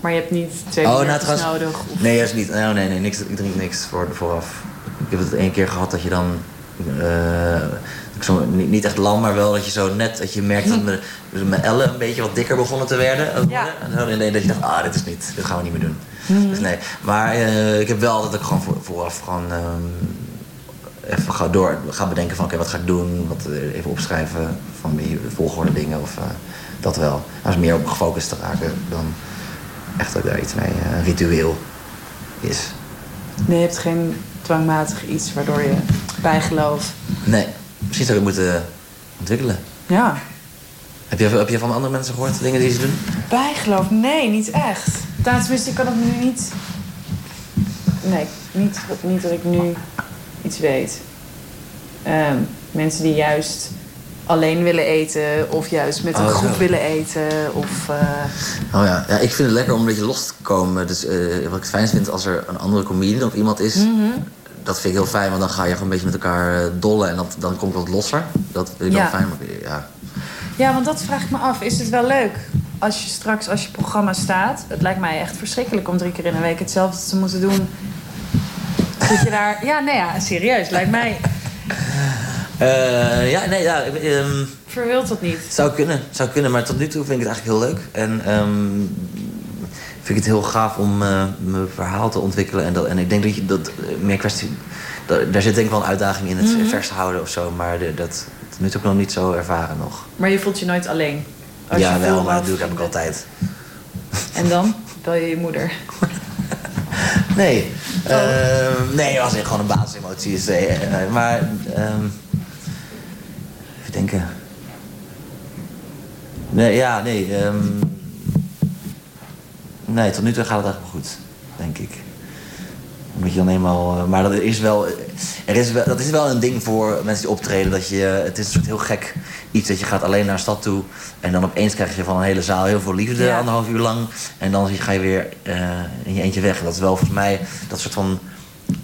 Maar je hebt niet twee Oh, nou, trouwens- nodig. Of... Nee, juist niet. Oh, nee, nee, niks, ik drink niks voor, vooraf. Ik heb het één keer gehad dat je dan... ik zo, niet, echt lam, maar wel dat je zo net... Dat je merkt dat mijn, mijn ellen een beetje wat dikker begonnen te werden. Ja. En en dat je dacht, ah, dit is niet. Dit gaan we niet meer doen. Dus nee. Maar eh, ik heb wel altijd ook gewoon voor, vooraf gewoon... ehm, even ga door, ga bedenken van oké, wat ga ik doen? Wat, eh, even opschrijven van volgorde dingen of eh, dat wel. Als meer op gefocust te raken dan echt dat daar iets mee, ritueel is. Nee, je hebt geen dwangmatig iets waardoor je bijgeloof. Nee, misschien zou ik het moeten ontwikkelen. Ja. Heb je, heb je van andere mensen gehoord dingen die ze doen? Bijgeloof? Nee, niet echt. Nou, tenminste, ik kan het nu niet... Nee, niet, niet dat ik nu iets weet. Ehm, mensen die juist alleen willen eten... of juist met een Oh, groep zo. willen eten. Of, eh, Oh ja. ja, ik vind het lekker om een beetje los te komen. Dus eh, wat ik het fijnst vind als er een andere comedian of iemand is... Mhm. Dat vind ik heel fijn, want dan ga je gewoon een beetje met elkaar eh, dollen... en dat, dan komt het wat losser. Dat vind ik Ja. wel fijn. Maar, ja. Ja, want dat vraag ik me af. Is het wel leuk als je straks, als je programma staat... Het lijkt mij echt verschrikkelijk om drie keer in een week hetzelfde te moeten doen. Dat je daar... Ja, nee, ja, serieus. Lijkt mij... Eh, ja, nee, ja... ik- ehm, Verwilt dat niet? Zou kunnen, zou kunnen, maar tot nu toe vind ik het eigenlijk heel leuk. En ehm, vind ik het heel gaaf om eh, mijn verhaal te ontwikkelen. En, dat, en ik denk dat je dat eh, meer kwestie. dat- daar zit denk ik wel een uitdaging in het Mhm. vers houden of zo. Maar de, dat nu toe nog niet zo ervaren nog. Maar je voelt je nooit alleen? Als ja, je wel, maar dat doe ik, heb ik altijd. En dan? Bel je je moeder? Nee, Oh. Ehm, nee, als ik gewoon een basisemotie is. eh, maar, ehm, even denken. Nee, ja, nee. ehm, Nee, tot nu toe gaat het eigenlijk wel goed, denk ik. Omdat je dan eenmaal... eh, Maar dat is wel... Er is wel, dat is wel een ding voor mensen die optreden. Dat je, het is een soort heel gek iets dat je gaat alleen naar een stad toe. En dan opeens krijg je van een hele zaal heel veel liefde, Ja. anderhalf uur lang. En dan ga je weer eh, in je eentje weg. En dat is wel volgens mij dat soort van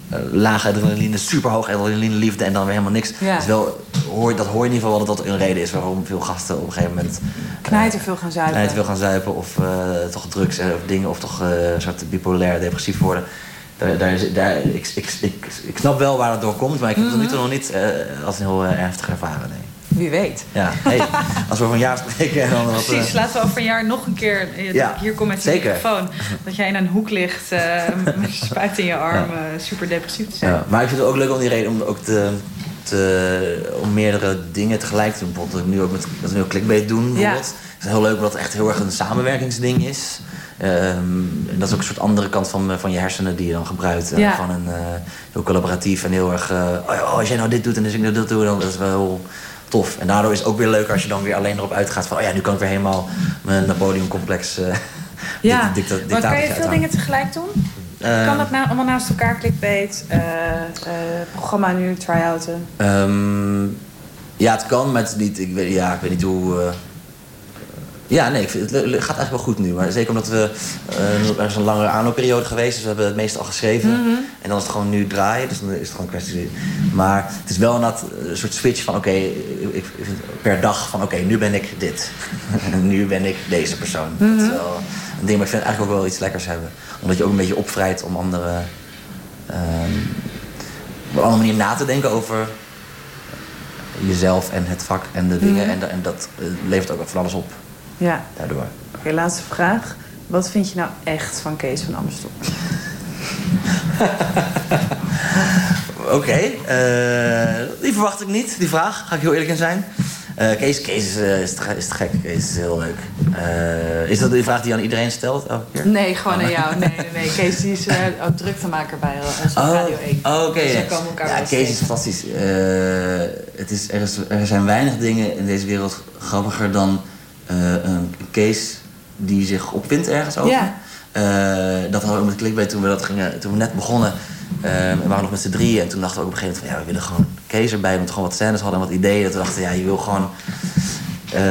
eh, lage adrenaline, super hoog adrenaline liefde en dan weer helemaal niks. Ja. Dat, is wel, hoor, dat hoor je in ieder geval wel dat dat een reden is waarom veel gasten op een gegeven moment Knijten veel gaan zuipen. wil gaan zuipen of eh, toch drugs eh, of dingen of toch eh, een soort bipolair depressief worden. Daar, daar, daar, ik, ik, ik, ik snap wel waar het door komt, maar ik heb het tot nu toe nog niet eh, als een heel eh, ernstig ervaren. Nee. Wie weet. Ja, hey, als we over een jaar spreken, dan wat, Precies, eh, laten we over een jaar nog een keer... eh, dat Ja, ik hier kom met die zeker. microfoon. Dat jij in een hoek ligt eh, met spuit in je arm... super depressief te zijn. Ja, maar ik vind het ook leuk om die reden om ook te, te, om meerdere dingen tegelijk te doen. Bijvoorbeeld dat ik nu ook met dat we nu ook clickbait doen. Bijvoorbeeld. Het is heel leuk omdat het echt heel erg een samenwerkingsding is. Ehm, en dat is ook een soort andere kant van, van je hersenen die je dan gebruikt. Ja. Van een, eh, heel collaboratief en heel erg... oh, oh, als jij nou dit doet en dus ik nou dat doe, dan dat is wel heel tof. En daardoor is het ook weer leuk als je dan weer alleen erop uitgaat van... oh ja, nu kan ik weer helemaal mijn Napoleon-complex... eh Ja, maar kan je veel uithangen. dingen tegelijk doen? Eh, kan dat nou allemaal naast elkaar clickbait, eh, programma nu, try-outen? Ehm, ja, het kan, maar het niet, ik, weet, ja, ik weet niet hoe. Ja, nee, het gaat eigenlijk wel goed nu. Maar zeker omdat we. eh, er is een langere aanloopperiode geweest, dus we hebben het meeste al geschreven. Mhm. En dan is het gewoon nu draaien, dus dan is het gewoon een kwestie. Maar het is wel inderdaad een soort switch van: oké, per dag van: oké, nu ben ik dit. en nu ben ik deze persoon. Dat is Mhm. wel een ding, maar ik vind het eigenlijk ook wel iets lekkers hebben. Omdat je ook een beetje opvrijdt om andere. ehm, op een andere manier na te denken over jezelf en het vak en de dingen. Mhm. En, en dat eh, levert ook van alles op Ja. daardoor. Oké, laatste vraag. Wat vind je nou echt van Kees van Amstel? Oké, eh, die verwacht ik niet, die vraag. Ga ik heel eerlijk in zijn. Eh, Kees, Kees is, eh, is, te, is te gek. Kees is heel leuk. Is dat die vraag die je aan iedereen stelt elke keer? Nee, gewoon aan jou. Nee, nee, nee. Kees die is ook druktemaker bij op Radio 1. Oh, oké. Dus elkaar ja, Kees is fantastisch. Het is, er, is, er zijn weinig dingen in deze wereld grappiger dan een Kees die zich opwindt ergens over. Ja. Eh, dat hadden we met Clickbait toen we, dat gingen, toen we net begonnen. Eh, we waren nog met z'n drieën en toen dachten we ook op een gegeven moment van ja, we willen gewoon Kees erbij, omdat we gewoon wat scènes hadden en wat ideeën. Dat we dachten, ja, je wil gewoon eh,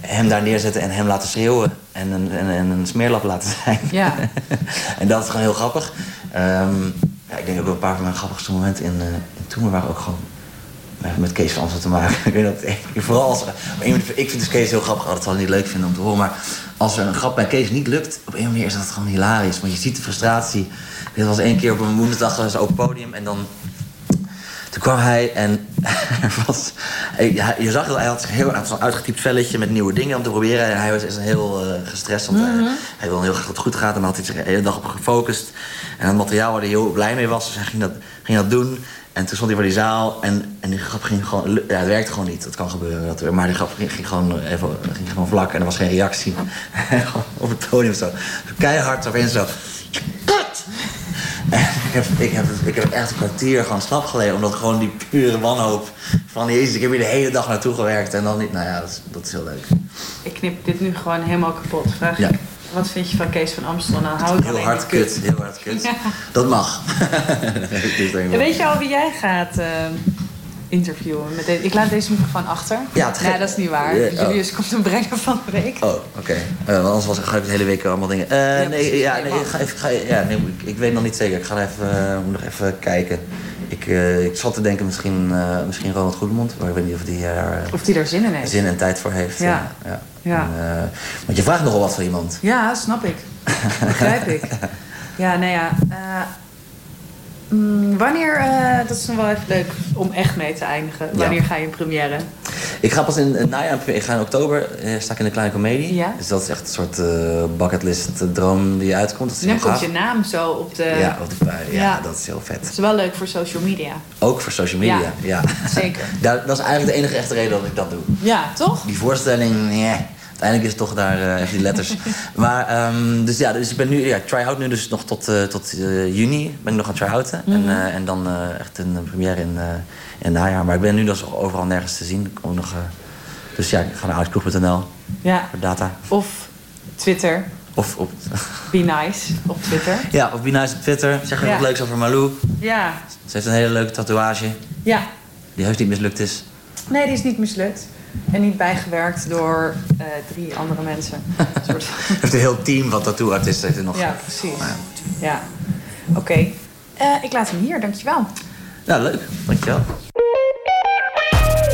hem daar neerzetten en hem laten schreeuwen en een, en, en een smeerlap laten zijn. Ja. en dat is gewoon heel grappig. Ehm, ja, ik denk ook wel een paar van mijn grappigste momenten in, eh, in Toemer waren ook gewoon eh, met Kees van Amstel te maken. ik weet dat, ik, vooral als, ik vind dus Kees heel grappig, dat zal hij niet leuk vinden om te horen. Maar als er een grap bij Kees niet lukt, op een manier is dat gewoon hilarisch. Want je ziet de frustratie. Dit was één keer op een woensdag, was open podium en dan toen kwam hij en er was, hij- ja, je zag dat hij had zich heel hij had zo'n uitgetypt velletje met nieuwe dingen om te proberen. En hij was is een heel eh, gestrest, want hij, Mhm. hij wilde heel graag dat het goed gaat. En dan had hij zich de hele dag op gefocust. En het materiaal waar hij heel blij mee was, dus hij ging dat, ging dat doen. En toen stond hij voor die zaal en, en die grap ging gewoon... Ja, het werkte gewoon niet. Dat kan gebeuren. Dat, maar die grap ging, ging gewoon even ging gewoon vlak en er was geen reactie. Op het podium zo. Keihard opeens zo... Kut! En ik heb, ik, heb, ik heb echt een kwartier gewoon slap geleden. Omdat gewoon die pure wanhoop van... Jezus, ik heb hier de hele dag naartoe gewerkt. En dan niet... Nou ja, dat is, dat is heel leuk. Ik knip dit nu gewoon helemaal kapot. Vraag Ja. ik, wat vind je van Kees van Amstel? Nou hou ik Heel hard kut. Heel hard kut. Dat mag. Weet je al wie jij gaat eh, interviewen? Met deze- ik laat deze microfoon achter. Ja, nee, dat is niet waar. Ja, oh. Julius komt hem brengen van de week. Oh, oké. Eh, anders was, ga ik de hele week allemaal dingen. Eh, nee, precies. ja, Nee, ik ga even, ga, ja, nee, ik, ik weet nog niet zeker. Ik ga even, eh, moet nog even kijken. Ik, eh, ik zat te denken misschien, eh, misschien Ronald Goedemond. Maar ik weet niet of die daar eh, Of die er zin in heeft. zin en tijd voor heeft. Ja. Eh, ja. Ja. En, eh, want je vraagt nogal wat van iemand. Ja, snap ik. Begrijp ik. Ja, nou ja. eh, mm, wanneer, eh, dat is nog wel even leuk om echt mee te eindigen. Wanneer ga je in première? Ik ga pas in het najaar, ik ga in oktober, sta ik in de kleine comedie. Ja. Dus dat is echt een soort eh, bucketlist droom die uitkomt. Dat is Dan komt gaaf. je naam zo op de... Ja, op de. Ja, Ja. dat is heel vet. Dat is wel leuk voor social media. Ook voor social media. Ja, Ja, zeker. Daar, dat is eigenlijk de enige echte reden dat ik dat doe. Ja, toch? Die voorstelling, nee. Uiteindelijk is het toch daar eh, die letters. maar, ehm, dus ja, dus ik ben nu, ja, try-out nu dus nog tot, eh, tot eh, juni ben ik nog aan try-outen. en, Mhm. eh, en dan eh, echt een première in, eh in het najaar. Maar ik ben nu dus overal nergens te zien. Ik kom nog, eh, dus ja, ik ga naar oudkroeg.nl Ja. voor data. Of Twitter. Of op... Be nice op Twitter. Ja, of Be Nice op Twitter. Zeg er Ja. wat leuks over Malou. Ja. Ze heeft een hele leuke tatoeage. Ja. Die heus niet mislukt is. Nee, die is niet mislukt. En niet bijgewerkt door eh, drie andere mensen. Een soort van- heeft een heel team van tattooartisten. Heeft er nog... Ja, precies. Ja. Oké. Eh, ik laat hem hier, dankjewel. Ja, leuk. Dankjewel.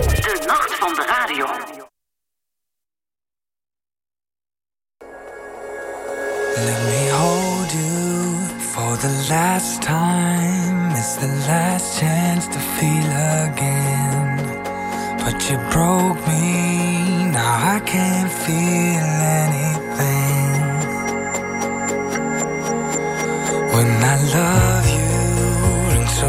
De nacht van de radio. Let me hold you for the last time. It's the last chance to feel again. But you broke me, now I can't feel anything. When I love you, and so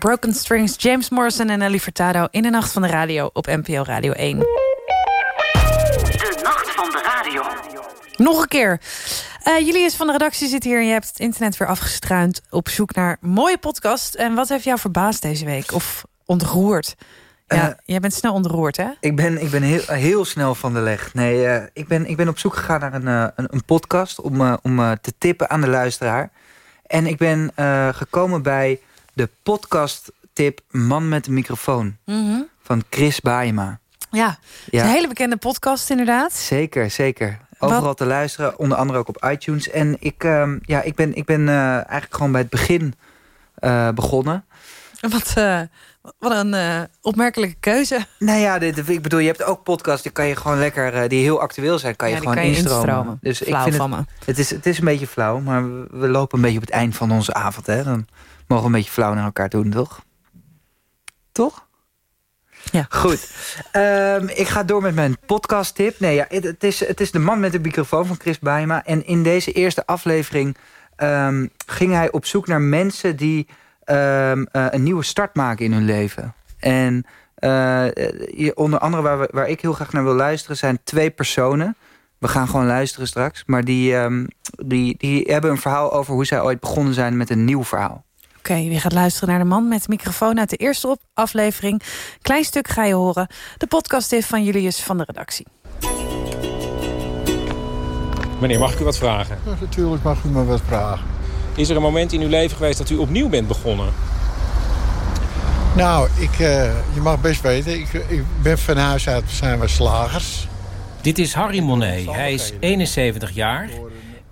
Broken Strings, James Morrison en Nelly Furtado... in de Nacht van de Radio op NPO Radio 1. De nacht van de radio. Nog een keer. Eh Julius van de redactie zit hier en je hebt het internet weer afgestruind... op zoek naar mooie podcast. En wat heeft jou verbaasd deze week? Of ontroerd? Ja, jij bent snel onderroerd, hè? Ik ben, ik ben heel, heel snel van de leg. Nee, eh, ik, ben, ik ben op zoek gegaan naar een, eh, een, een podcast om, eh, om eh, te tippen aan de luisteraar. En ik ben eh, gekomen bij de podcast tip Man met een microfoon Mhm. van Chris Baema. Ja, een hele bekende podcast inderdaad. Zeker, zeker. Overal te luisteren, onder andere ook op iTunes. En ik, ehm, ja, ik ben, ik ben eh, eigenlijk gewoon bij het begin eh, begonnen. Wat, eh, wat een opmerkelijke keuze. Nou ja, dit, ik bedoel, je hebt ook podcasts die kan je gewoon lekker, die heel actueel zijn, kan je Ja, gewoon kan je instromen. instromen. Dus ik vind van het, me. het is, het is een beetje flauw, maar we, we lopen een beetje op het eind van onze avond, hè? Dan mogen een beetje flauw naar elkaar doen, toch? Toch? Ja. Goed. Ehm, ik ga door met mijn podcast tip. Nee, ja, het, het is, het is de man met de microfoon van Chris Baima. En in deze eerste aflevering ehm, ging hij op zoek naar mensen die ehm, eh, een nieuwe start maken in hun leven. En eh, hier, onder andere waar, we, waar ik heel graag naar wil luisteren zijn twee personen. We gaan gewoon luisteren straks. Maar die, die, die hebben een verhaal over hoe zij ooit begonnen zijn met een nieuw verhaal. Oké, je gaat luisteren naar de man met de microfoon uit de eerste op aflevering. Klein stuk ga je horen. De podcast is van Julius van de redactie. Meneer, mag ik u wat vragen? Ja, natuurlijk mag u me wat vragen. Is er een moment in uw leven geweest dat u opnieuw bent begonnen? Nou, ik, eh, je mag best weten, ik, ik ben van huis uit, zijn we slagers. Dit is Harry Monet. Hij is 71 jaar.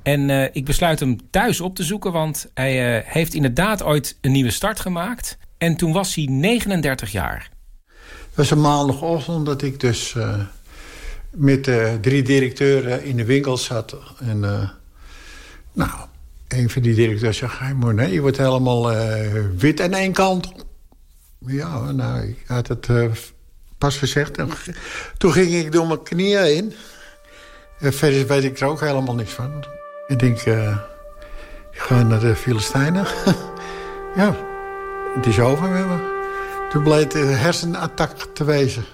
En eh, ik besluit hem thuis op te zoeken, want hij eh, heeft inderdaad ooit een nieuwe start gemaakt. En toen was hij 39 jaar. Het was een maandagochtend dat ik dus eh, met drie directeuren in de winkel zat. En nou, een van die directeuren zegt... Hey, je wordt helemaal wit aan één kant. Ja, nou, ik had het pas gezegd. En toen ging ik door mijn knieën heen. En verder weet ik er ook helemaal niks van. Ik denk, eh, ik ga naar de Filistijnen. ja, het is over met me. Toen bleek het een hersenattack te wezen.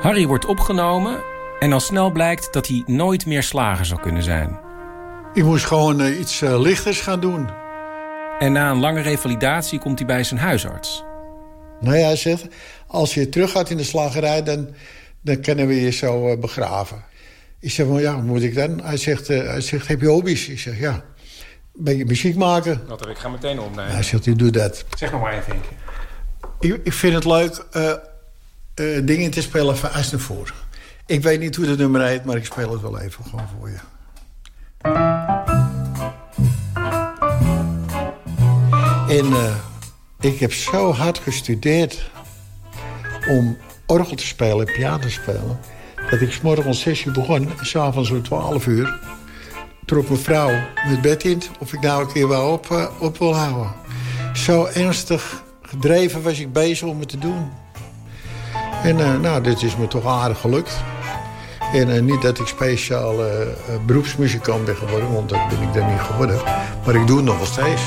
Harry wordt opgenomen en al snel blijkt dat hij nooit meer slager zal kunnen zijn. Ik moest gewoon eh, iets eh, lichters gaan doen. En na een lange revalidatie komt hij bij zijn huisarts. Nou ja, hij zegt, als je terug gaat in de slagerij... dan, dan kunnen we je zo begraven. Ik zeg, well, ja, wat moet ik dan? Hij zegt, eh, hij zegt, heb je hobby's? Ik zeg, ja. Ben je muziek maken? Wat ik ga meteen opnemen. Hij zegt, je doet dat. Zeg nog maar één ding. Ik, ik vind het leuk eh, eh, dingen te spelen van Asnevoer. Ik weet niet hoe de nummer heet, maar ik speel het wel even gewoon voor je. En eh, ik heb zo hard gestudeerd om orgel te spelen, piano te spelen... dat ik 's morgens om 6 uur begon s'avonds om 12 uur... trok mijn vrouw met bed in of ik nou een keer wel op, eh, op wil houden. Zo ernstig gedreven was ik bezig om het te doen. En eh, nou, dit is me toch aardig gelukt. En eh, niet dat ik speciaal beroepsmuzikant ben geworden, want dat ben ik dan niet geworden. Maar ik doe het nog steeds.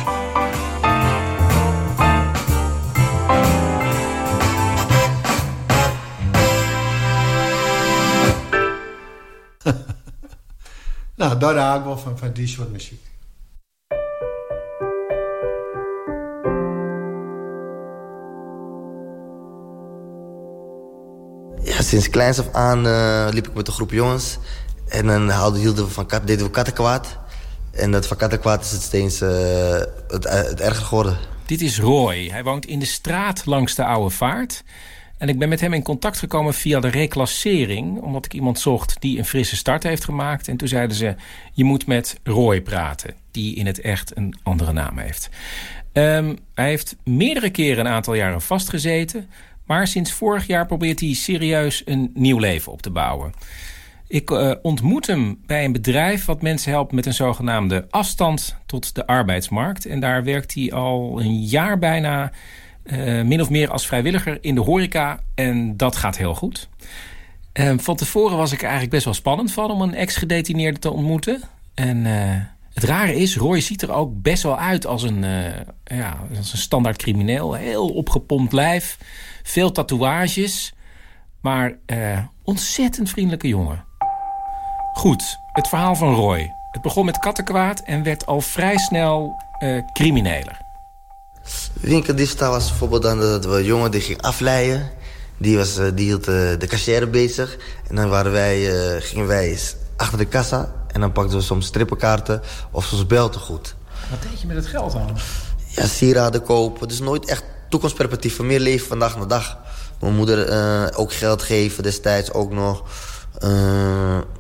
Nou, daar hou ik wel van, van die soort muziek. Ja, sinds kleins af aan eh, liep ik met een groep jongens. En dan haalden, hielden we van kat, deden we kattenkwaad. En dat van kattenkwaad is het steeds eh, het, eh, het erger geworden. Dit is Roy. Hij woont in de straat langs de Oude Vaart. En ik ben met hem in contact gekomen via de reclassering... omdat ik iemand zocht die een frisse start heeft gemaakt. En toen zeiden ze, je moet met Roy praten... die in het echt een andere naam heeft. Ehm, hij heeft meerdere keren een aantal jaren vastgezeten... maar sinds vorig jaar probeert hij serieus een nieuw leven op te bouwen. Ik eh, ontmoet hem bij een bedrijf wat mensen helpt met een zogenaamde afstand tot de arbeidsmarkt. En daar werkt hij al een jaar bijna eh, min of meer als vrijwilliger in de horeca. En dat gaat heel goed. Eh, van tevoren was ik eigenlijk best wel spannend van om een ex-gedetineerde te ontmoeten. En eh, het rare is, Roy ziet er ook best wel uit als een, eh, ja, als een standaard crimineel. Heel opgepompt lijf, veel tatoeages, maar ontzettend vriendelijke jongen. Goed, het verhaal van Roy. Het begon met kattenkwaad en werd al vrij snel crimineler. Winkeldiefstal was bijvoorbeeld dan dat we een jongen die ging afleiden. Die, was, eh, die hield eh, de cashier bezig. En dan waren wij, eh, gingen wij eens achter de kassa. En dan pakten we soms strippenkaarten of soms beltegoed. Wat deed je met het geld dan? Ja, sieraden kopen. Dus nooit echt toekomstperspectief. Van meer leven van dag naar dag. Mijn moeder ook geld geven destijds ook nog.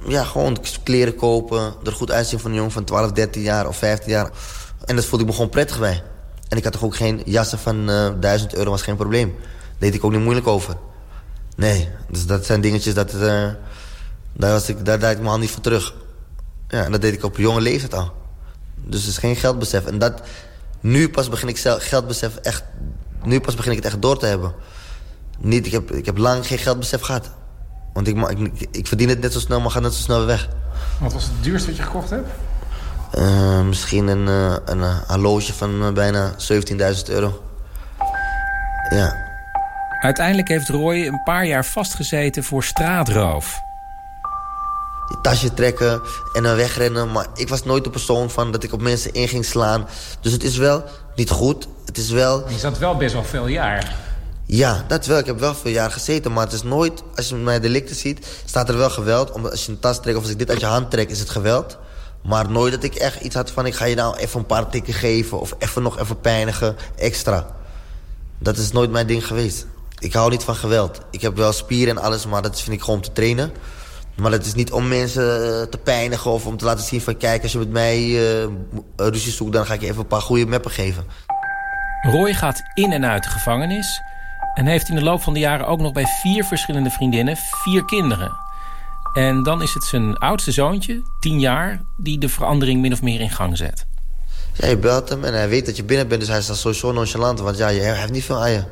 Ja, gewoon kleren kopen. Er goed uitzien van een jongen van 12, 13 jaar of 15 jaar. En dat voelde ik me gewoon prettig bij. En ik had toch ook geen jassen van eh 1000 euro, was geen probleem. Deed ik ook niet moeilijk over. Nee, dus dat zijn dingetjes dat... eh, daar, was ik, daar deed ik me al niet voor terug. Ja, en dat deed ik op jonge leeftijd al. Dus het is geen geldbesef. En dat, nu pas begin ik zelf geldbesef echt... Nu pas begin ik het echt door te hebben. Niet, ik, heb, ik heb lang geen geldbesef gehad. Want ik, ik, ik verdien het net zo snel, maar gaat net zo snel weer weg. Wat was het duurste wat je gekocht hebt? Eh, misschien een, eh, een eh, horloge van bijna 17.000 euro. Ja. Uiteindelijk heeft Roy een paar jaar vastgezeten voor straatroof. Je tasje trekken en dan wegrennen. Maar ik was nooit de persoon van dat ik op mensen in ging slaan. Dus het is wel niet goed. Het is wel... Je zat wel best wel veel jaar. Ja, dat wel. Ik heb wel veel jaar gezeten. Maar het is nooit, als je mijn delicten ziet, staat er wel geweld. Omdat als je een tas trekt of als ik dit uit je hand trek, is het geweld. Maar nooit dat ik echt iets had van... ik ga je nou even een paar tikken geven... of even nog even pijnigen, extra. Dat is nooit mijn ding geweest. Ik hou niet van geweld. Ik heb wel spieren en alles, maar dat vind ik gewoon om te trainen. Maar dat is niet om mensen eh, te pijnigen... of om te laten zien van... kijk, als je met mij eh, ruzie zoekt... dan ga ik je even een paar goede meppen geven. Roy gaat in en uit de gevangenis... en heeft in de loop van de jaren ook nog bij vier verschillende vriendinnen vier kinderen. En dan is het zijn oudste zoontje, tien jaar... die de verandering min of meer in gang zet. Ja, je belt hem en hij weet dat je binnen bent, dus hij is dan sowieso nonchalant. Want ja, je, heeft niet veel aan.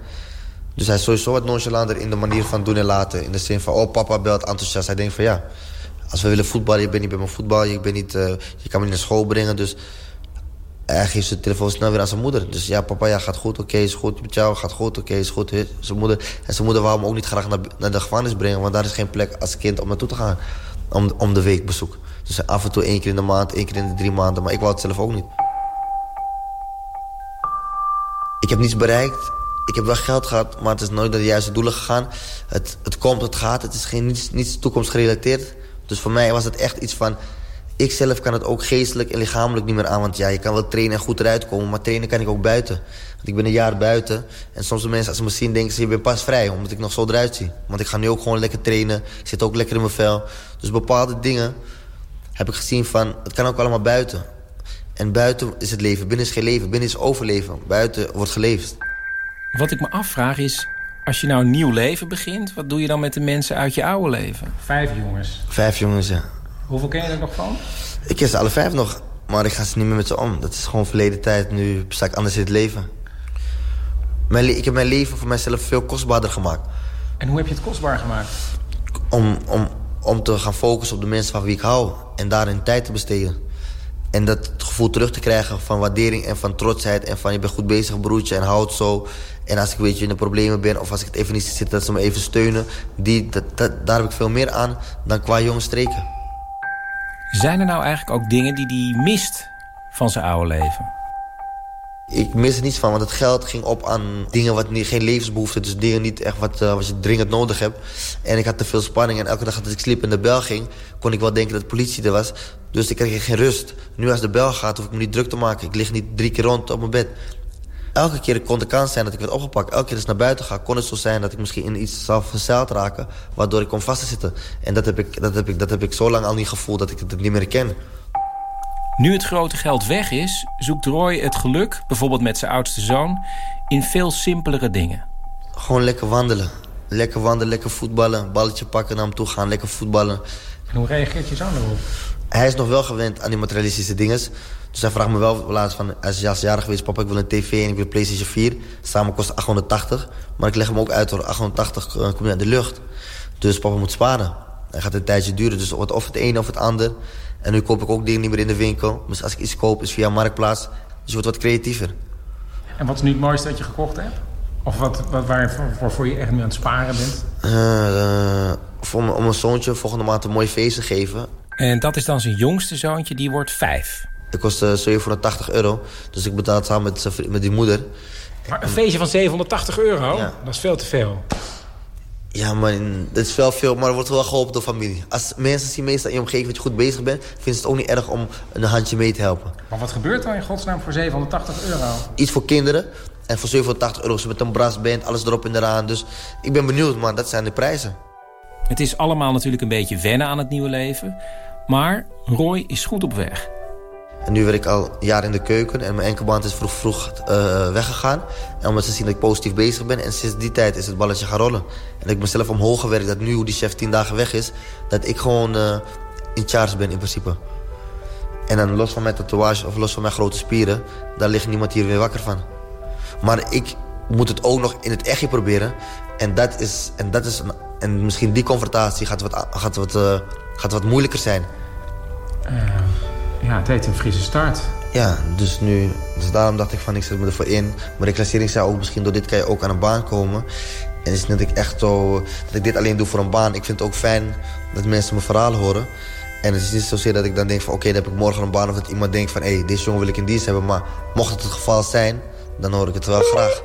Dus hij is sowieso wat nonchalanter in de manier van doen en laten. In de zin van, oh, papa belt enthousiast. Hij denkt van, ja, als we willen voetballen, je bent niet bij mijn voetbal. Je, bent niet, eh, je kan me niet naar school brengen, dus... Hij geeft zijn telefoon snel weer aan zijn moeder. Dus ja, papa, ja, gaat goed, oké, is goed. Met jou gaat goed, oké, is goed. Zijn moeder, en zijn moeder wou hem ook niet graag naar, naar de gevangenis brengen... want daar is geen plek als kind om naartoe te gaan. Om, om de weekbezoek. Dus af en toe één keer in de maand, één keer in de drie maanden. Maar ik wou het zelf ook niet. Ik heb niets bereikt. Ik heb wel geld gehad, maar het is nooit naar de juiste doelen gegaan. Het, het komt, het gaat. Het is geen, niets, niets toekomstgerelateerd. Dus voor mij was het echt iets van... Ik zelf kan het ook geestelijk en lichamelijk niet meer aan. Want ja, je kan wel trainen en goed eruit komen. Maar trainen kan ik ook buiten. Want ik ben een jaar buiten. En soms de mensen als ze me zien denken ze... je bent pas vrij, omdat ik nog zo eruit zie. Want ik ga nu ook gewoon lekker trainen. Ik zit ook lekker in mijn vel. Dus bepaalde dingen heb ik gezien van... het kan ook allemaal buiten. En buiten is het leven. Binnen is geen leven. Binnen is overleven. Buiten wordt geleefd. Wat ik me afvraag is, als je nou een nieuw leven begint... wat doe je dan met de mensen uit je oude leven? Vijf jongens. Vijf jongens, ja. Hoeveel ken je er nog van? Ik ken ze alle vijf nog. Maar ik ga ze niet meer met ze om. Dat is gewoon verleden tijd. Nu sta ik anders in het leven. Mijn ik heb mijn leven voor mijzelf veel kostbaarder gemaakt. En hoe heb je het kostbaar gemaakt? Om, om, om te gaan focussen op de mensen van wie ik hou. En daarin tijd te besteden. En dat gevoel terug te krijgen van waardering en van trotsheid. En van je bent goed bezig broertje en houd zo. En als ik weet je in de problemen ben of als ik het even niet zitten... dat ze me even steunen. Die, dat, dat, daar heb ik veel meer aan dan qua jonge streken. Zijn er nou eigenlijk ook dingen die hij mist van zijn oude leven? Ik mis er niets van, want het geld ging op aan dingen wat niet, geen levensbehoeften. Dus dingen niet echt wat, eh, wat je dringend nodig hebt. En ik had te veel spanning. En elke dag als ik sliep en de bel ging, kon ik wel denken dat de politie er was. Dus ik kreeg geen rust. Nu als de bel gaat, hoef ik me niet druk te maken. Ik lig niet drie keer rond op mijn bed. Elke keer kon de kans zijn dat ik werd opgepakt. Elke keer als ik naar buiten ga, kon het zo zijn dat ik misschien in iets zou verzeild raken. Waardoor ik kon vast te zitten. En dat heb ik, dat heb ik, dat heb ik zo lang al niet gevoeld dat ik het niet meer ken. Nu het grote geld weg is, zoekt Roy het geluk, bijvoorbeeld met zijn oudste zoon, in veel simpelere dingen. Gewoon lekker wandelen. Lekker wandelen, lekker voetballen. Balletje pakken, naar hem toe gaan, lekker voetballen. En hoe reageert je zoon erop? Hij is nog wel gewend aan die materialistische dingen. Dus hij vraagt me wel laatst van... Hij is jarig geweest, papa, ik wil een tv en ik wil een Playstation 4. Samen kost 880. Maar ik leg hem ook uit hoor, 880 uh, komt uit de lucht. Dus papa moet sparen. Hij gaat een tijdje duren, dus het wordt of het een of het ander. En nu koop ik ook dingen niet meer in de winkel. Dus als ik iets koop, is via Marktplaats. Dus je wordt wat creatiever. En wat is nu het mooiste dat je gekocht hebt? Of wat, wat waar, waarvoor je echt nu aan het sparen bent? Uh, uh, voor om mijn zoontje volgende maand een mooi feest te geven. En dat is dan zijn jongste zoontje, die wordt vijf. Het kost uh, 780 euro. Dus ik betaal het samen met, met die moeder. Maar een feestje van 780 euro, dat is veel te veel. Ja, maar dat is wel veel, maar er wordt wel geholpen door familie. Als mensen zien meestal in je omgeving dat je goed bezig bent... vinden ze het ook niet erg om een handje mee te helpen. Maar wat gebeurt er in godsnaam voor 780 euro? Iets voor kinderen. En voor 780 euro ze met een brassband, alles erop en eraan. Dus ik ben benieuwd, maar dat zijn de prijzen. Het is allemaal natuurlijk een beetje wennen aan het nieuwe leven. Maar Roy is goed op weg. En nu werk ik al jaar in de keuken en mijn enkelband is vroeg vroeg uh, weggegaan. En omdat ze zien dat ik positief bezig ben. En sinds die tijd is het balletje gaan rollen. En ik ben zelf omhoog gewerkt dat nu hoe die chef tien dagen weg is... dat ik gewoon uh, in charge ben in principe. En dan los van mijn tatoeage of los van mijn grote spieren... daar ligt niemand hier weer wakker van. Maar ik moet het ook nog in het echtje proberen. En dat is... En, dat is, en misschien die confrontatie gaat wat, gaat wat, uh, gaat wat moeilijker zijn. Ja, het heet een frisse start. Ja, dus nu... Dus daarom dacht ik van, ik zet me ervoor in. Mijn reclassering zei ook, misschien door dit kan je ook aan een baan komen. En het is net ik echt zo... Dat ik dit alleen doe voor een baan. Ik vind het ook fijn dat mensen mijn verhaal horen. En het is niet zozeer dat ik dan denk van... Oké, dan heb ik morgen een baan. Of dat iemand denkt van... Hé, hey, deze jongen wil ik in dienst hebben. Maar mocht het het geval zijn, dan hoor ik het wel graag.